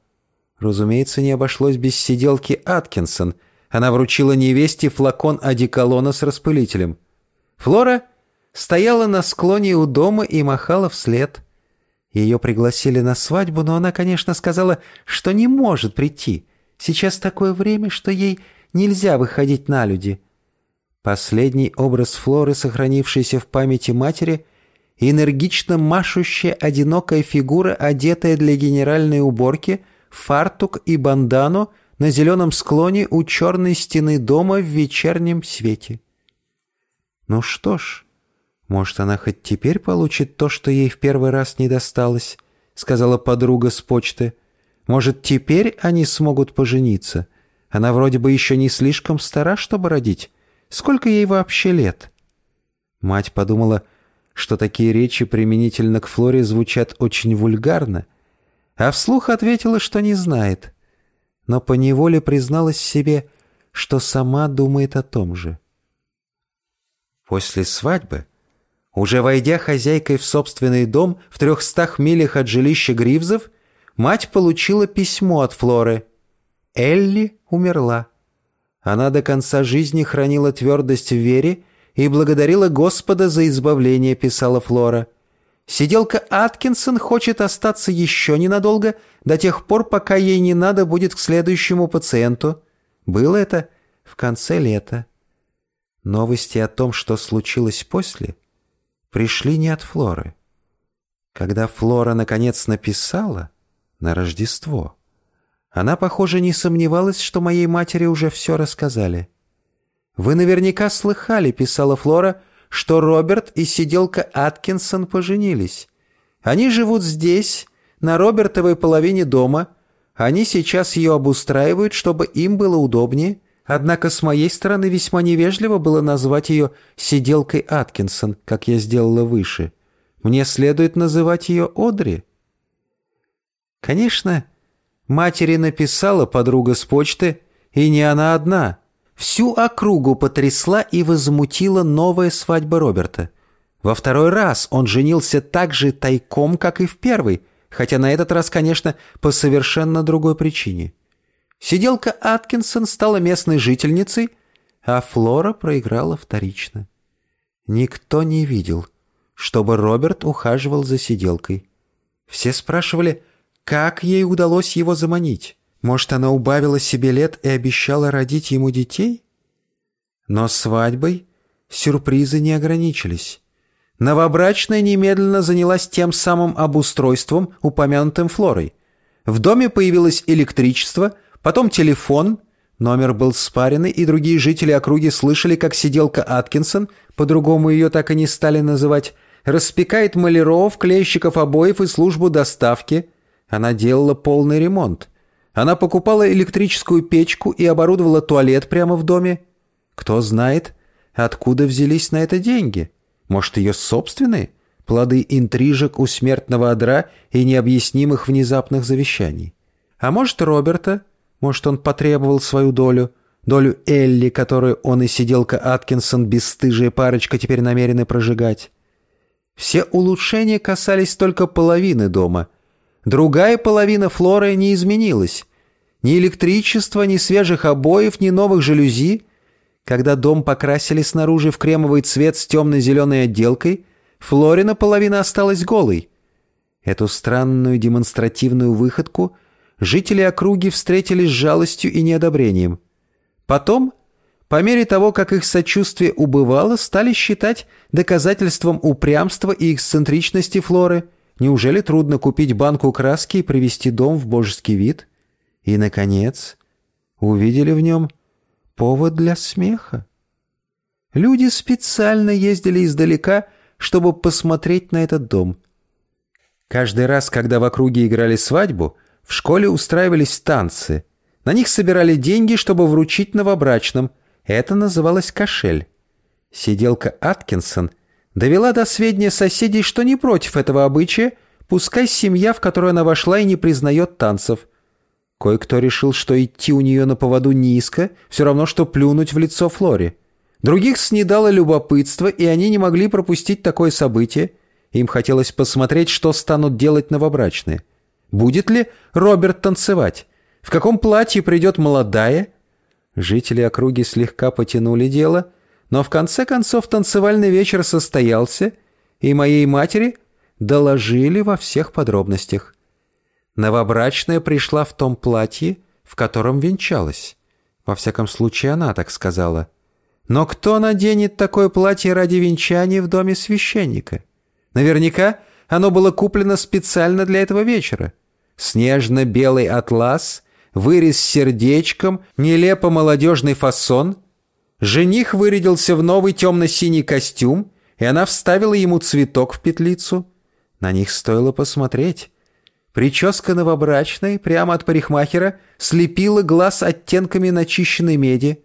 Разумеется, не обошлось без сиделки Аткинсон. Она вручила невесте флакон одеколона с распылителем. Флора стояла на склоне у дома и махала вслед. Ее пригласили на свадьбу, но она, конечно, сказала, что не может прийти. Сейчас такое время, что ей нельзя выходить на люди. Последний образ Флоры, сохранившийся в памяти матери, энергично машущая одинокая фигура, одетая для генеральной уборки, фартук и бандану на зеленом склоне у черной стены дома в вечернем свете. Ну что ж... «Может, она хоть теперь получит то, что ей в первый раз не досталось?» — сказала подруга с почты. «Может, теперь они смогут пожениться? Она вроде бы еще не слишком стара, чтобы родить. Сколько ей вообще лет?» Мать подумала, что такие речи применительно к Флоре звучат очень вульгарно, а вслух ответила, что не знает, но поневоле призналась себе, что сама думает о том же. После свадьбы Уже войдя хозяйкой в собственный дом в трехстах милях от жилища Гривзов, мать получила письмо от Флоры. Элли умерла. Она до конца жизни хранила твердость в вере и благодарила Господа за избавление, писала Флора. Сиделка Аткинсон хочет остаться еще ненадолго, до тех пор, пока ей не надо будет к следующему пациенту. Было это в конце лета. Новости о том, что случилось после, пришли не от Флоры. Когда Флора наконец написала на Рождество, она, похоже, не сомневалась, что моей матери уже все рассказали. «Вы наверняка слыхали», — писала Флора, — «что Роберт и сиделка Аткинсон поженились. Они живут здесь, на Робертовой половине дома. Они сейчас ее обустраивают, чтобы им было удобнее. Однако с моей стороны весьма невежливо было назвать ее «сиделкой Аткинсон», как я сделала выше. Мне следует называть ее Одри. Конечно, матери написала подруга с почты, и не она одна. Всю округу потрясла и возмутила новая свадьба Роберта. Во второй раз он женился так же тайком, как и в первый, хотя на этот раз, конечно, по совершенно другой причине. Сиделка Аткинсон стала местной жительницей, а Флора проиграла вторично. Никто не видел, чтобы Роберт ухаживал за сиделкой. Все спрашивали, как ей удалось его заманить. Может, она убавила себе лет и обещала родить ему детей? Но свадьбой сюрпризы не ограничились. Новобрачная немедленно занялась тем самым обустройством, упомянутым Флорой. В доме появилось электричество — Потом телефон, номер был спаренный, и другие жители округи слышали, как сиделка Аткинсон, по-другому ее так и не стали называть, распекает маляров, клейщиков обоев и службу доставки. Она делала полный ремонт. Она покупала электрическую печку и оборудовала туалет прямо в доме. Кто знает, откуда взялись на это деньги? Может, ее собственные? Плоды интрижек у смертного одра и необъяснимых внезапных завещаний. А может, Роберта, может, он потребовал свою долю, долю Элли, которую он и сиделка Аткинсон, бесстыжая парочка, теперь намерены прожигать. Все улучшения касались только половины дома. Другая половина Флоры не изменилась. Ни электричества, ни свежих обоев, ни новых жалюзи. Когда дом покрасили снаружи в кремовый цвет с темно-зеленой отделкой, Флорина половина осталась голой. Эту странную демонстративную выходку – жители округи встретили с жалостью и неодобрением. Потом, по мере того, как их сочувствие убывало, стали считать доказательством упрямства и эксцентричности Флоры. Неужели трудно купить банку краски и привести дом в божеский вид? И, наконец, увидели в нем повод для смеха. Люди специально ездили издалека, чтобы посмотреть на этот дом. Каждый раз, когда в округе играли свадьбу – в школе устраивались танцы. На них собирали деньги, чтобы вручить новобрачным. Это называлось кошель. Сиделка Аткинсон довела до сведения соседей, что не против этого обычая, пускай семья, в которую она вошла, и не признает танцев. Кое-кто решил, что идти у нее на поводу низко, все равно, что плюнуть в лицо Флоре. Других снедало любопытство, и они не могли пропустить такое событие. Им хотелось посмотреть, что станут делать новобрачные. Будет ли Роберт танцевать? В каком платье придет молодая? Жители округи слегка потянули дело, но в конце концов танцевальный вечер состоялся, и моей матери доложили во всех подробностях. Новобрачная пришла в том платье, в котором венчалась. Во всяком случае, она так сказала. Но кто наденет такое платье ради венчания в доме священника? Наверняка оно было куплено специально для этого вечера. Снежно-белый атлас, вырез с сердечком, нелепо молодежный фасон. Жених вырядился в новый темно-синий костюм, и она вставила ему цветок в петлицу. На них стоило посмотреть. Прическа новобрачной, прямо от парикмахера, слепила глаз оттенками начищенной меди.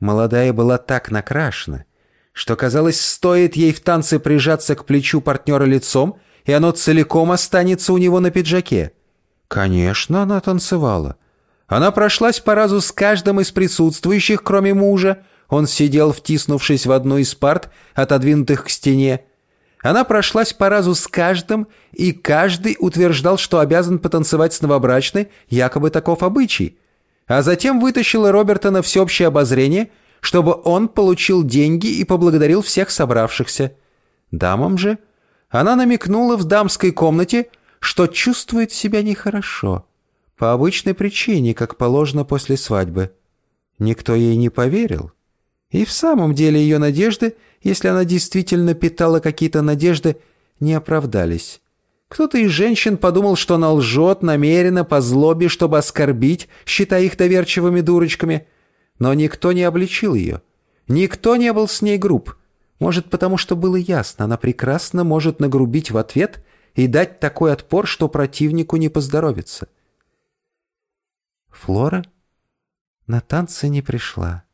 Молодая была так накрашена, что, казалось, стоит ей в танце прижаться к плечу партнера лицом, и оно целиком останется у него на пиджаке. Конечно, она танцевала. Она прошлась по разу с каждым из присутствующих, кроме мужа. Он сидел, втиснувшись в одну из парт, отодвинутых к стене. Она прошлась по разу с каждым, и каждый утверждал, что обязан потанцевать с новобрачной, якобы таков обычай. А затем вытащила Роберта на всеобщее обозрение, чтобы он получил деньги и поблагодарил всех собравшихся. Дамам же она намекнула в дамской комнате, что чувствует себя нехорошо, по обычной причине, как положено после свадьбы. Никто ей не поверил. И в самом деле ее надежды, если она действительно питала какие-то надежды, не оправдались. Кто-то из женщин подумал, что она лжет намеренно по злобе, чтобы оскорбить, считая их доверчивыми дурочками. Но никто не обличил ее. Никто не был с ней груб. Может, потому что было ясно, она прекрасно может нагрубить в ответ и дать такой отпор, что противнику не поздоровится. Флора на танцы не пришла.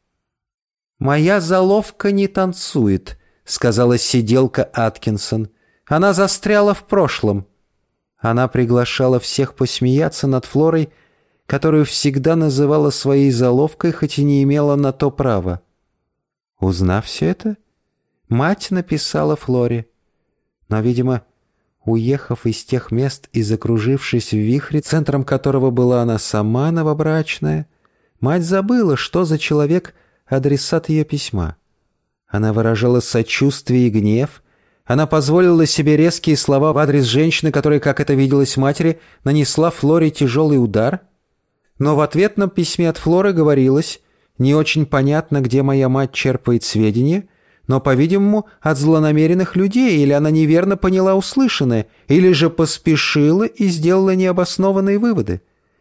«Моя заловка не танцует», — сказала сиделка Аткинсон. «Она застряла в прошлом». Она приглашала всех посмеяться над Флорой, которую всегда называла своей заловкой, хоть и не имела на то права. Узнав все это, мать написала Флоре. Но, видимо, уехав из тех мест и закружившись в вихре, центром которого была она сама новобрачная, мать забыла, что за человек адресат ее письма. Она выражала сочувствие и гнев, она позволила себе резкие слова в адрес женщины, которая, как это виделось матери, нанесла Флоре тяжелый удар. Но в ответном письме от Флоры говорилось, не очень понятно, где моя мать черпает сведения, но, по-видимому, от злонамеренных людей, или она неверно поняла услышанное, или же поспешила и сделала необоснованные выводы.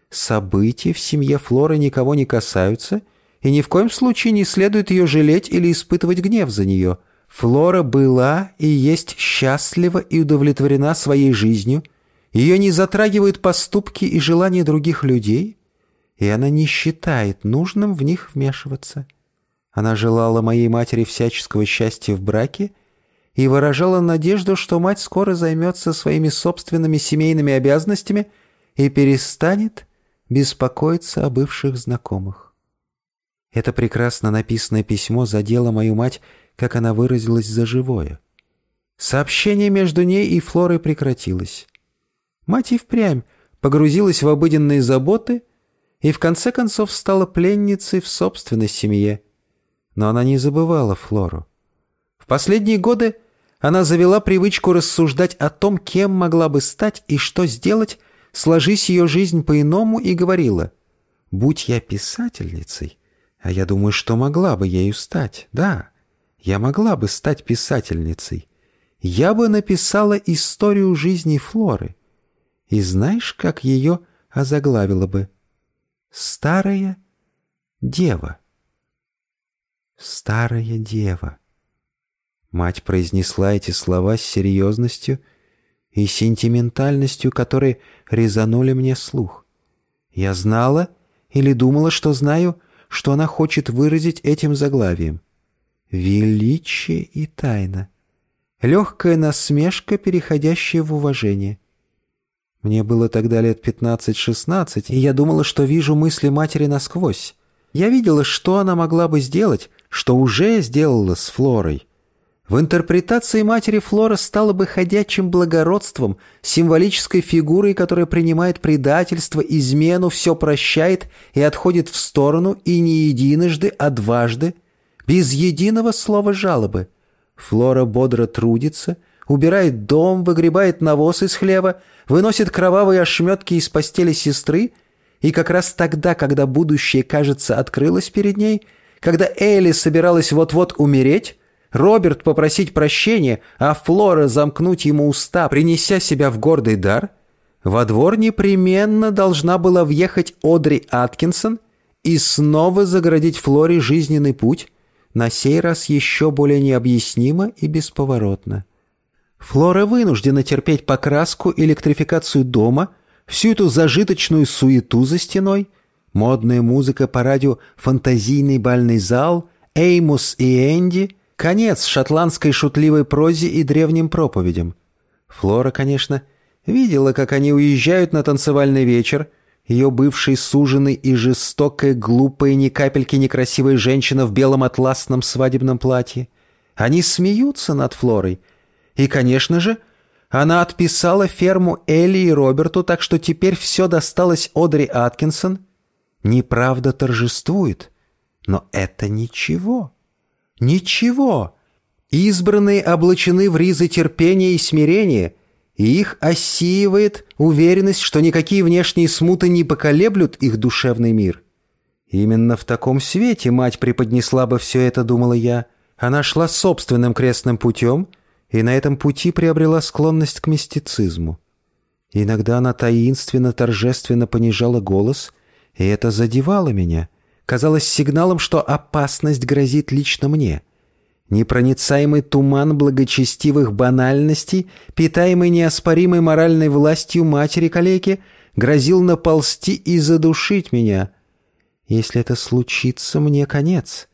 События в семье Флоры никого не касаются, и ни в коем случае не следует ее жалеть или испытывать гнев за нее. Флора была и есть счастлива и удовлетворена своей жизнью, ее не затрагивают поступки и желания других людей, и она не считает нужным в них вмешиваться. Она желала моей матери всяческого счастья в браке и выражала надежду, что мать скоро займется своими собственными семейными обязанностями и перестанет беспокоиться о бывших знакомых. Это прекрасно написанное письмо задело мою мать, как она выразилась, за живое. Сообщение между ней и Флорой прекратилось. Мать и впрямь погрузилась в обыденные заботы и в конце концов стала пленницей в собственной семье – но она не забывала Флору. В последние годы она завела привычку рассуждать о том, кем могла бы стать и что сделать, сложись ее жизнь по-иному, и говорила, «Будь я писательницей, а я думаю, что могла бы ею стать, да, я могла бы стать писательницей, я бы написала историю жизни Флоры. И знаешь, как ее озаглавила бы? Старая дева» старая дева». Мать произнесла эти слова с серьезностью и сентиментальностью, которые резанули мне слух. Я знала или думала, что знаю, что она хочет выразить этим заглавием. Величие и тайна. Легкая насмешка, переходящая в уважение. Мне было тогда лет пятнадцать-шестнадцать, и я думала, что вижу мысли матери насквозь. Я видела, что она могла бы сделать, что уже сделала с Флорой. В интерпретации матери Флора стала бы ходячим благородством, символической фигурой, которая принимает предательство, измену, все прощает и отходит в сторону и не единожды, а дважды, без единого слова жалобы. Флора бодро трудится, убирает дом, выгребает навоз из хлева, выносит кровавые ошметки из постели сестры — и как раз тогда, когда будущее, кажется, открылось перед ней, когда Элли собиралась вот-вот умереть, Роберт попросить прощения, а Флора замкнуть ему уста, принеся себя в гордый дар, во двор непременно должна была въехать Одри Аткинсон и снова заградить Флоре жизненный путь, на сей раз еще более необъяснимо и бесповоротно. Флора вынуждена терпеть покраску, электрификацию дома – всю эту зажиточную суету за стеной, модная музыка по радио «Фантазийный бальный зал», «Эймус и Энди», конец шотландской шутливой прозе и древним проповедям. Флора, конечно, видела, как они уезжают на танцевальный вечер, ее бывший суженый и жестокая, глупая, ни капельки некрасивая женщина в белом атласном свадебном платье. Они смеются над Флорой. И, конечно же, она отписала ферму Элли и Роберту, так что теперь все досталось Одри Аткинсон. Неправда торжествует. Но это ничего. Ничего. Избранные облачены в ризы терпения и смирения, и их осеивает уверенность, что никакие внешние смуты не поколеблют их душевный мир. Именно в таком свете мать преподнесла бы все это, думала я. Она шла собственным крестным путем и на этом пути приобрела склонность к мистицизму. Иногда она таинственно, торжественно понижала голос, и это задевало меня. Казалось сигналом, что опасность грозит лично мне — Непроницаемый туман благочестивых банальностей, питаемый неоспоримой моральной властью матери-калеки, грозил наползти и задушить меня. Если это случится, мне конец.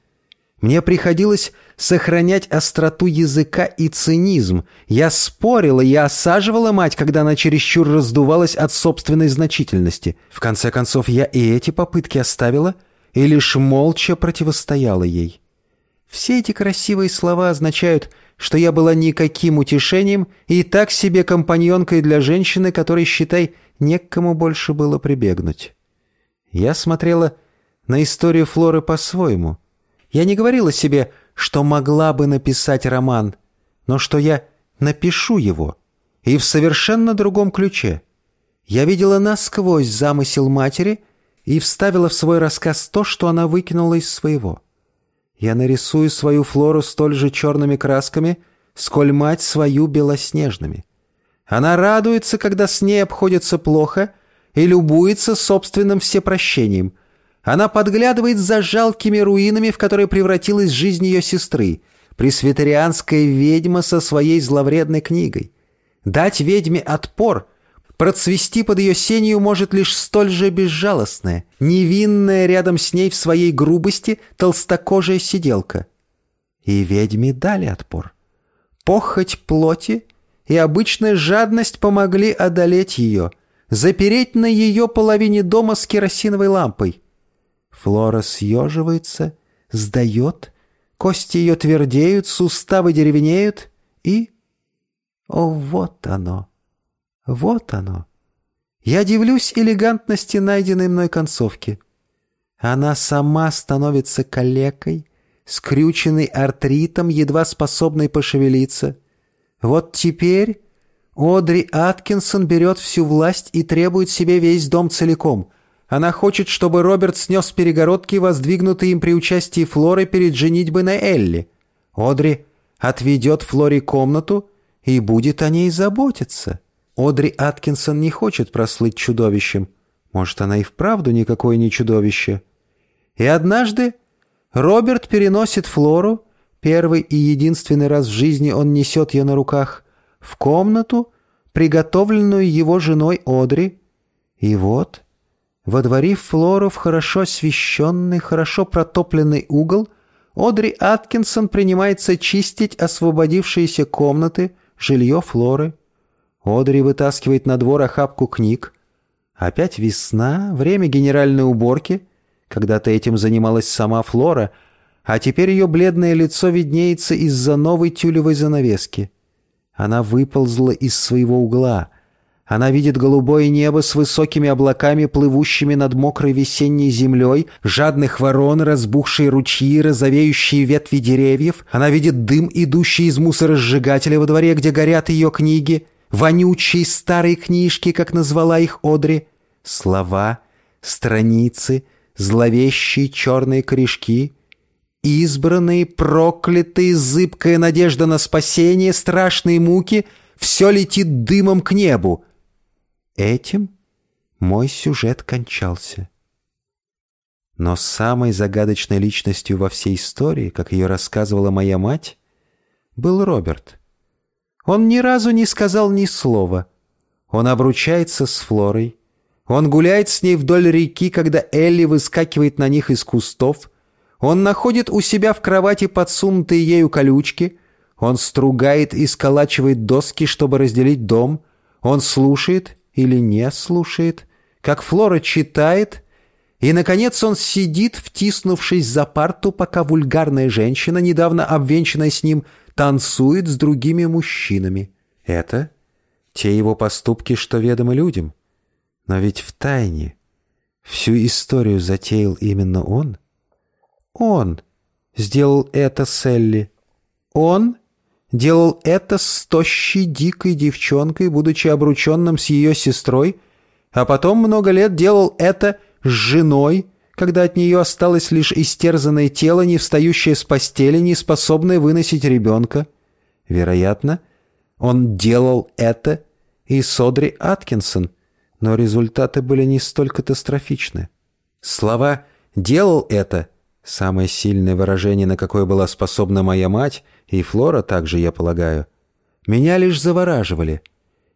Мне приходилось сохранять остроту языка и цинизм. Я спорила, я осаживала мать, когда она чересчур раздувалась от собственной значительности. В конце концов, я и эти попытки оставила и лишь молча противостояла ей. Все эти красивые слова означают, что я была никаким утешением и так себе компаньонкой для женщины, которой, считай, не к кому больше было прибегнуть. Я смотрела на историю Флоры по-своему. Я не говорила себе, что могла бы написать роман, но что я напишу его, и в совершенно другом ключе. Я видела насквозь замысел матери и вставила в свой рассказ то, что она выкинула из своего. Я нарисую свою Флору столь же черными красками, сколь мать свою белоснежными. Она радуется, когда с ней обходится плохо, и любуется собственным всепрощением. Она подглядывает за жалкими руинами, в которые превратилась жизнь ее сестры, пресвитерианская ведьма со своей зловредной книгой. Дать ведьме отпор — Процвести под ее сенью может лишь столь же безжалостная, невинная рядом с ней в своей грубости толстокожая сиделка. И ведьме дали отпор. Похоть плоти и обычная жадность помогли одолеть ее, запереть на ее половине дома с керосиновой лампой. Флора съеживается, сдает, кости ее твердеют, суставы деревенеют и... О, вот оно! Вот оно. Я дивлюсь элегантности найденной мной концовки. Она сама становится калекой, скрюченной артритом, едва способной пошевелиться. Вот теперь Одри Аткинсон берет всю власть и требует себе весь дом целиком. Она хочет, чтобы Роберт снес перегородки, воздвигнутые им при участии Флоры перед женитьбой на Элли. Одри отведет Флоре комнату и будет о ней заботиться. Одри Аткинсон не хочет прослыть чудовищем. Может, она и вправду никакое не чудовище. И однажды Роберт переносит Флору, первый и единственный раз в жизни он несет ее на руках, в комнату, приготовленную его женой Одри. И вот, водворив Флору в хорошо освещенный, хорошо протопленный угол, Одри Аткинсон принимается чистить освободившиеся комнаты, жилье Флоры. Одри вытаскивает на двор охапку книг. Опять весна, время генеральной уборки. Когда-то этим занималась сама Флора, а теперь ее бледное лицо виднеется из-за новой тюлевой занавески. Она выползла из своего угла. Она видит голубое небо с высокими облаками, плывущими над мокрой весенней землей, жадных ворон, разбухшие ручьи, розовеющие ветви деревьев. Она видит дым, идущий из мусоросжигателя во дворе, где горят ее книги — вонючие старые книжки, как назвала их Одри, слова, страницы, зловещие черные корешки, избранные, проклятые, зыбкая надежда на спасение, страшные муки, все летит дымом к небу. Этим мой сюжет кончался. Но самой загадочной личностью во всей истории, как ее рассказывала моя мать, был Роберт. Он ни разу не сказал ни слова. Он обручается с Флорой. Он гуляет с ней вдоль реки, когда Элли выскакивает на них из кустов. Он находит у себя в кровати подсунутые ею колючки. Он стругает и сколачивает доски, чтобы разделить дом. Он слушает или не слушает, как Флора читает, И, наконец, он сидит, втиснувшись за парту, пока вульгарная женщина, недавно обвенчанная с ним, танцует с другими мужчинами. Это те его поступки, что ведомы людям. Но ведь в тайне всю историю затеял именно он. Он сделал это с Элли. Он делал это с тощей дикой девчонкой, будучи обрученным с ее сестрой, а потом много лет делал это с женой, когда от нее осталось лишь истерзанное тело, не встающее с постели, не способное выносить ребенка. Вероятно, он делал это и с Одри Аткинсон, но результаты были не столь катастрофичны. Слова «делал это» — самое сильное выражение, на какое была способна моя мать, и Флора также, я полагаю, меня лишь завораживали.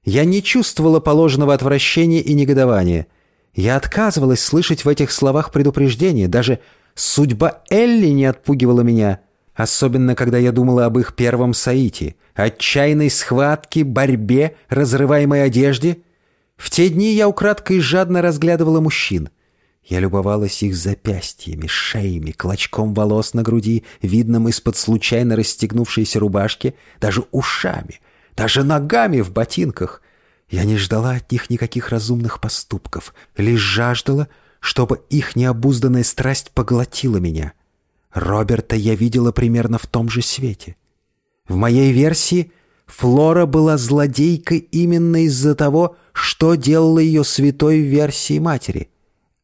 Я не чувствовала положенного отвращения и негодования — я отказывалась слышать в этих словах предупреждение. Даже судьба Элли не отпугивала меня. Особенно, когда я думала об их первом соите. Отчаянной схватке, борьбе, разрываемой одежде. В те дни я украдкой жадно разглядывала мужчин. Я любовалась их запястьями, шеями, клочком волос на груди, видным из-под случайно расстегнувшейся рубашки, даже ушами, даже ногами в ботинках — я не ждала от них никаких разумных поступков, лишь жаждала, чтобы их необузданная страсть поглотила меня. Роберта я видела примерно в том же свете. В моей версии Флора была злодейкой именно из-за того, что делала ее святой версии матери.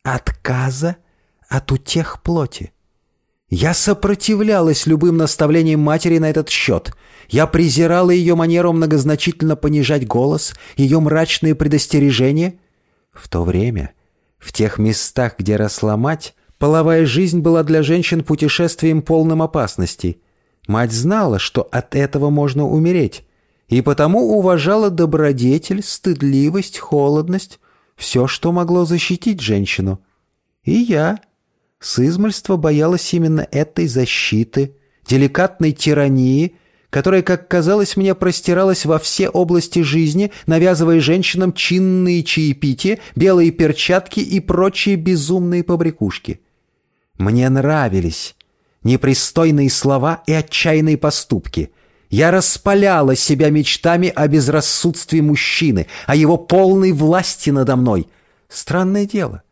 Отказа от утех плоти. Я сопротивлялась любым наставлениям матери на этот счет. Я презирала ее манеру многозначительно понижать голос, ее мрачные предостережения. В то время, в тех местах, где росла мать, половая жизнь была для женщин путешествием полным опасностей. Мать знала, что от этого можно умереть, и потому уважала добродетель, стыдливость, холодность, все, что могло защитить женщину. И я с измольства боялась именно этой защиты, деликатной тирании, которая, как казалось мне, простиралась во все области жизни, навязывая женщинам чинные чаепития, белые перчатки и прочие безумные побрякушки. Мне нравились непристойные слова и отчаянные поступки. Я распаляла себя мечтами о безрассудстве мужчины, о его полной власти надо мной. Странное дело.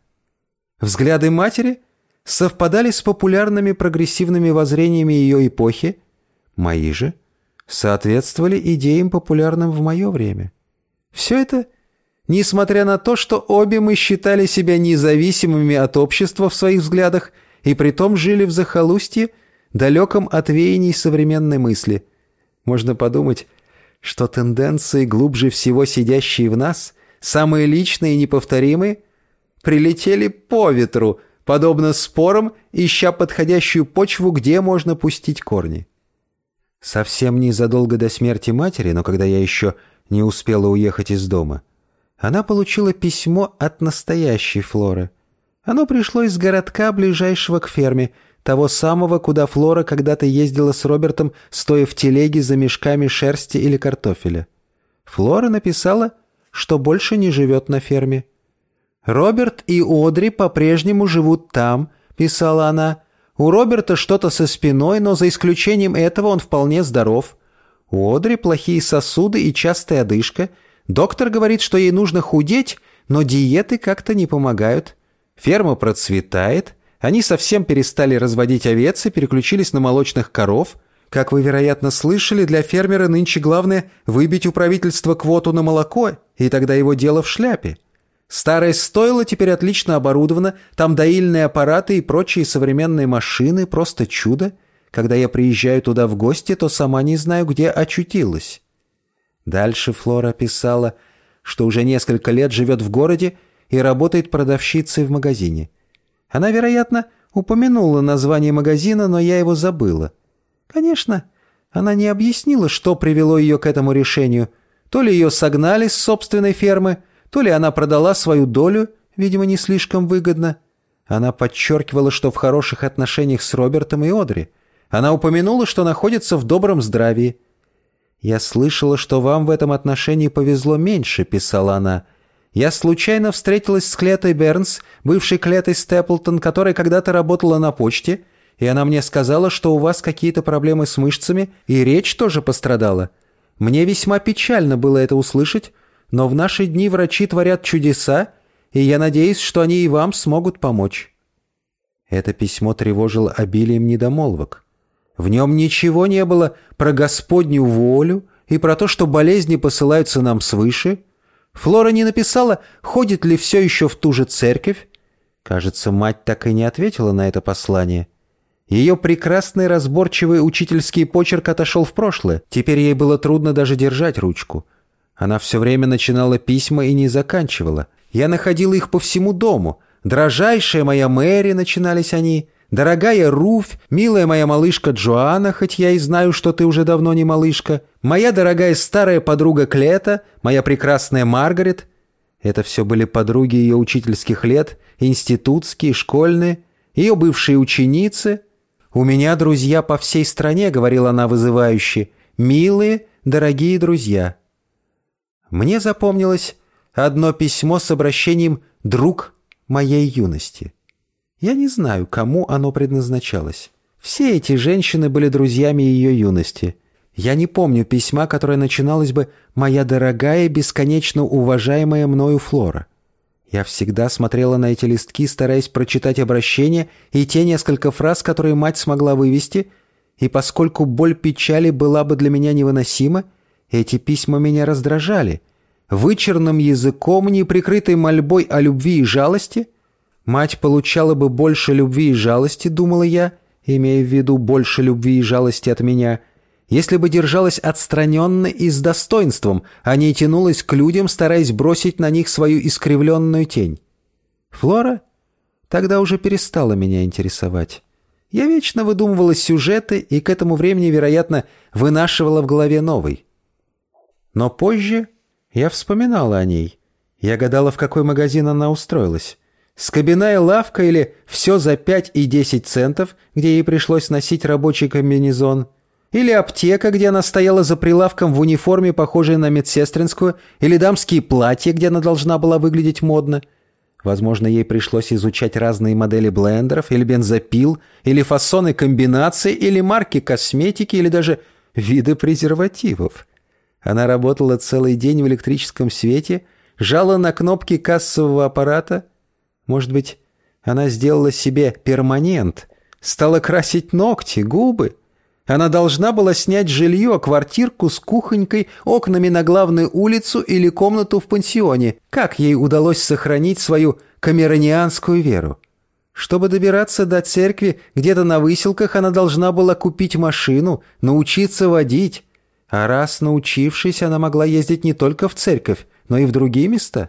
Взгляды матери — совпадали с популярными прогрессивными воззрениями ее эпохи, мои же соответствовали идеям, популярным в мое время. Все это, несмотря на то, что обе мы считали себя независимыми от общества в своих взглядах и притом жили в захолустье, далеком от веяний современной мысли. Можно подумать, что тенденции, глубже всего сидящие в нас, самые личные и неповторимые, прилетели по ветру – подобно спорам, ища подходящую почву, где можно пустить корни. Совсем незадолго до смерти матери, но когда я еще не успела уехать из дома, она получила письмо от настоящей Флоры. Оно пришло из городка, ближайшего к ферме, того самого, куда Флора когда-то ездила с Робертом, стоя в телеге за мешками шерсти или картофеля. Флора написала, что больше не живет на ферме. «Роберт и Одри по-прежнему живут там», — писала она. «У Роберта что-то со спиной, но за исключением этого он вполне здоров. У Одри плохие сосуды и частая одышка. Доктор говорит, что ей нужно худеть, но диеты как-то не помогают. Ферма процветает. Они совсем перестали разводить овец и переключились на молочных коров. Как вы, вероятно, слышали, для фермера нынче главное выбить у правительства квоту на молоко, и тогда его дело в шляпе. Старое стойло теперь отлично оборудовано, там доильные аппараты и прочие современные машины, просто чудо. Когда я приезжаю туда в гости, то сама не знаю, где очутилась. Дальше Флора писала, что уже несколько лет живет в городе и работает продавщицей в магазине. Она, вероятно, упомянула название магазина, но я его забыла. Конечно, она не объяснила, что привело ее к этому решению. То ли ее согнали с собственной фермы, то ли она продала свою долю, видимо, не слишком выгодно. Она подчеркивала, что в хороших отношениях с Робертом и Одри. Она упомянула, что находится в добром здравии. «Я слышала, что вам в этом отношении повезло меньше», — писала она. Я случайно встретилась с Клетой Бернс, бывшей Клетой Степлтон, которая когда-то работала на почте, и она мне сказала, что у вас какие-то проблемы с мышцами, и речь тоже пострадала. Мне весьма печально было это услышать, но в наши дни врачи творят чудеса, и я надеюсь, что они и вам смогут помочь». Это письмо тревожило обилием недомолвок. В нем ничего не было про Господню волю и про то, что болезни посылаются нам свыше. Флора не написала, ходит ли все еще в ту же церковь. Кажется, мать так и не ответила на это послание. Ее прекрасный разборчивый учительский почерк отошел в прошлое. Теперь ей было трудно даже держать ручку. Она все время начинала письма и не заканчивала. Я находила их по всему дому. «Дрожайшая моя Мэри» начинались они. «Дорогая Руфь», «Милая моя малышка Джоанна», хоть я и знаю, что ты уже давно не малышка, «Моя дорогая старая подруга Клета», «Моя прекрасная Маргарет». Это все были подруги ее учительских лет, институтские, школьные, ее бывшие ученицы. «У меня друзья по всей стране», — говорила она вызывающе, «милые, дорогие друзья». Мне запомнилось одно письмо с обращением «друг моей юности». Я не знаю, кому оно предназначалось. Все эти женщины были друзьями ее юности. Я не помню письма, которое начиналось бы «Моя дорогая, бесконечно уважаемая мною Флора». Я всегда смотрела на эти листки, стараясь прочитать обращение и те несколько фраз, которые мать смогла вывести, и поскольку боль печали была бы для меня невыносима, эти письма меня раздражали. Вычерным языком, неприкрытой мольбой о любви и жалости – Мать получала бы больше любви и жалости, думала я, имея в виду больше любви и жалости от меня, если бы держалась отстраненно и с достоинством, а не тянулась к людям, стараясь бросить на них свою искривленную тень. Флора тогда уже перестала меня интересовать. Я вечно выдумывала сюжеты и к этому времени, вероятно, вынашивала в голове новый. Но позже я вспоминала о ней. Я гадала, в какой магазин она устроилась. Скобяная лавка или все за 5 и 10 центов, где ей пришлось носить рабочий комбинезон. Или аптека, где она стояла за прилавком в униформе, похожей на медсестринскую, или дамские платья, где она должна была выглядеть модно. Возможно, ей пришлось изучать разные модели блендеров, или бензопил, или фасоны комбинаций, или марки косметики, или даже виды презервативов. Она работала целый день в электрическом свете, жала на кнопки кассового аппарата — может быть, она сделала себе перманент, стала красить ногти, губы. Она должна была снять жилье, квартирку с кухонькой, окнами на главную улицу или комнату в пансионе. Как ей удалось сохранить свою камеронианскую веру? Чтобы добираться до церкви, где-то на выселках она должна была купить машину, научиться водить. А раз научившись, она могла ездить не только в церковь, но и в другие места.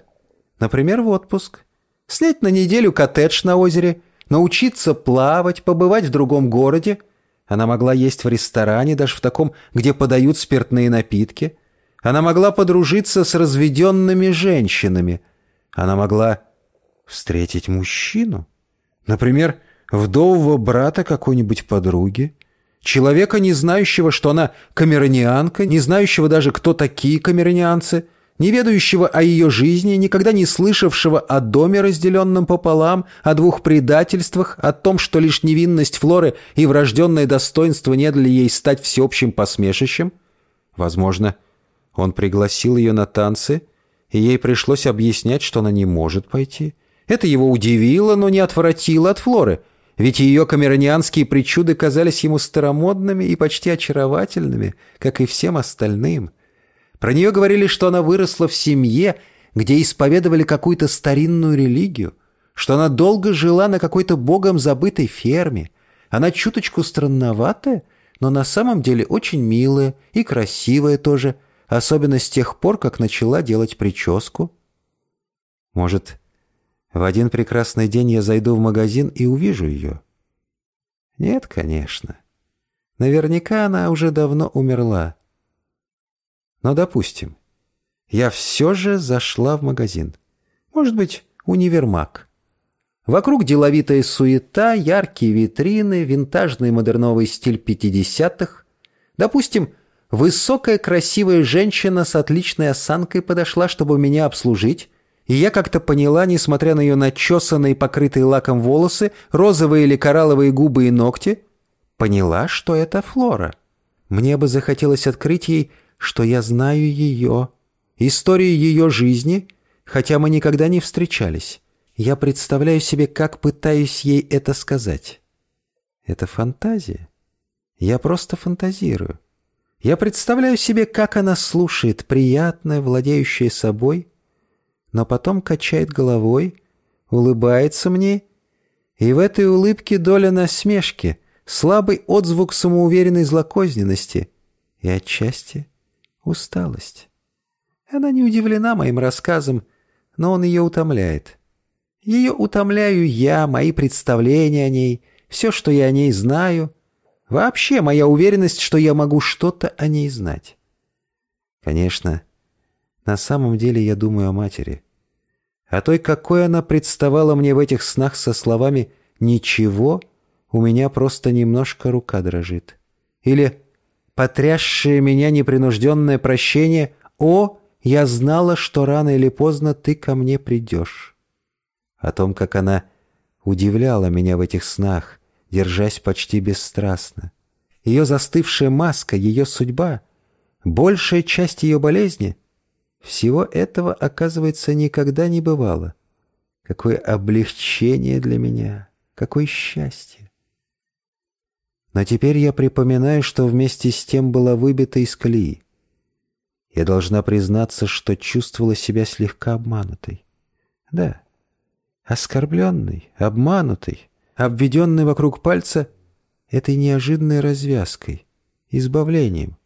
Например, в отпуск снять на неделю коттедж на озере, научиться плавать, побывать в другом городе. Она могла есть в ресторане, даже в таком, где подают спиртные напитки. Она могла подружиться с разведенными женщинами. Она могла встретить мужчину. Например, вдового брата какой-нибудь подруги. Человека, не знающего, что она камеронианка, не знающего даже, кто такие камеронианцы – не ведающего о ее жизни, никогда не слышавшего о доме, разделенном пополам, о двух предательствах, о том, что лишь невинность Флоры и врожденное достоинство не дали ей стать всеобщим посмешищем? Возможно, он пригласил ее на танцы, и ей пришлось объяснять, что она не может пойти. Это его удивило, но не отвратило от Флоры, ведь ее камеронианские причуды казались ему старомодными и почти очаровательными, как и всем остальным. Про нее говорили, что она выросла в семье, где исповедовали какую-то старинную религию, что она долго жила на какой-то богом забытой ферме. Она чуточку странноватая, но на самом деле очень милая и красивая тоже, особенно с тех пор, как начала делать прическу. Может, в один прекрасный день я зайду в магазин и увижу ее? Нет, конечно. Наверняка она уже давно умерла. Но, допустим, я все же зашла в магазин. Может быть, универмаг. Вокруг деловитая суета, яркие витрины, винтажный модерновый стиль 50-х. Допустим, высокая красивая женщина с отличной осанкой подошла, чтобы меня обслужить, И я как-то поняла, несмотря на ее начесанные, покрытые лаком волосы, розовые или коралловые губы и ногти, поняла, что это Флора. Мне бы захотелось открыть ей, что я знаю ее, историю ее жизни, хотя мы никогда не встречались. Я представляю себе, как пытаюсь ей это сказать. Это фантазия. Я просто фантазирую. Я представляю себе, как она слушает, приятная, владеющая собой, но потом качает головой, улыбается мне, и в этой улыбке доля насмешки, слабый отзвук самоуверенной злокозненности и отчасти усталость. Она не удивлена моим рассказом, но он ее утомляет. Ее утомляю я, мои представления о ней, все, что я о ней знаю, вообще моя уверенность, что я могу что-то о ней знать. Конечно, на самом деле я думаю о матери. О той, какой она представала мне в этих снах со словами «ничего», у меня просто немножко рука дрожит. Или потрясшее меня непринужденное прощение «О, я знала, что рано или поздно ты ко мне придешь». О том, как она удивляла меня в этих снах, держась почти бесстрастно. Ее застывшая маска, ее судьба, большая часть ее болезни — всего этого, оказывается, никогда не бывало. Какое облегчение для меня, какое счастье. Но теперь я припоминаю, что вместе с тем была выбита из колеи. Я должна признаться, что чувствовала себя слегка обманутой. Да, оскорбленной, обманутой, обведенной вокруг пальца этой неожиданной развязкой, избавлением,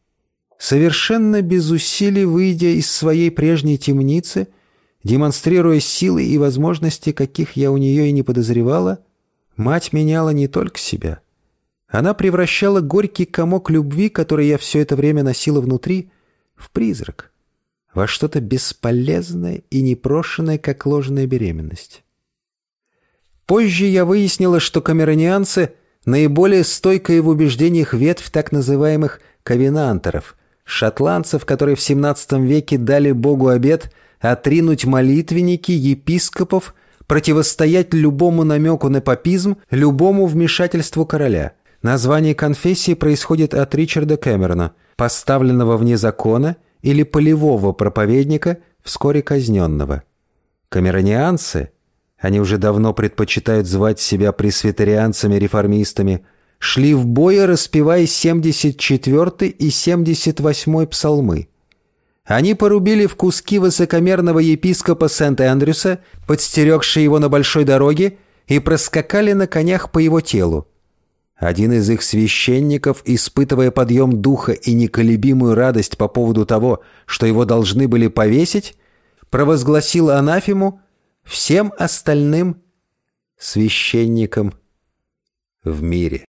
совершенно без усилий выйдя из своей прежней темницы, демонстрируя силы и возможности, каких я у нее и не подозревала, мать меняла не только себя. Она превращала горький комок любви, который я все это время носила внутри, в призрак, во что-то бесполезное и непрошенное, как ложная беременность. Позже я выяснила, что камеронианцы — наиболее стойкая в убеждениях ветвь так называемых «ковенантеров», шотландцев, которые в XVII веке дали Богу обет отринуть молитвенники, епископов, противостоять любому намеку на папизм, любому вмешательству короля. Название конфессии происходит от Ричарда Кэмерона, поставленного вне закона или полевого проповедника, вскоре казненного. Камеронианцы, они уже давно предпочитают звать себя пресвитерианцами-реформистами, шли в бой, распевая 74 и 78 псалмы. Они порубили в куски высокомерного епископа Сент-Эндрюса, подстерегшие его на большой дороге, и проскакали на конях по его телу. Один из их священников, испытывая подъем духа и неколебимую радость по поводу того, что его должны были повесить, провозгласил анафему всем остальным священникам в мире.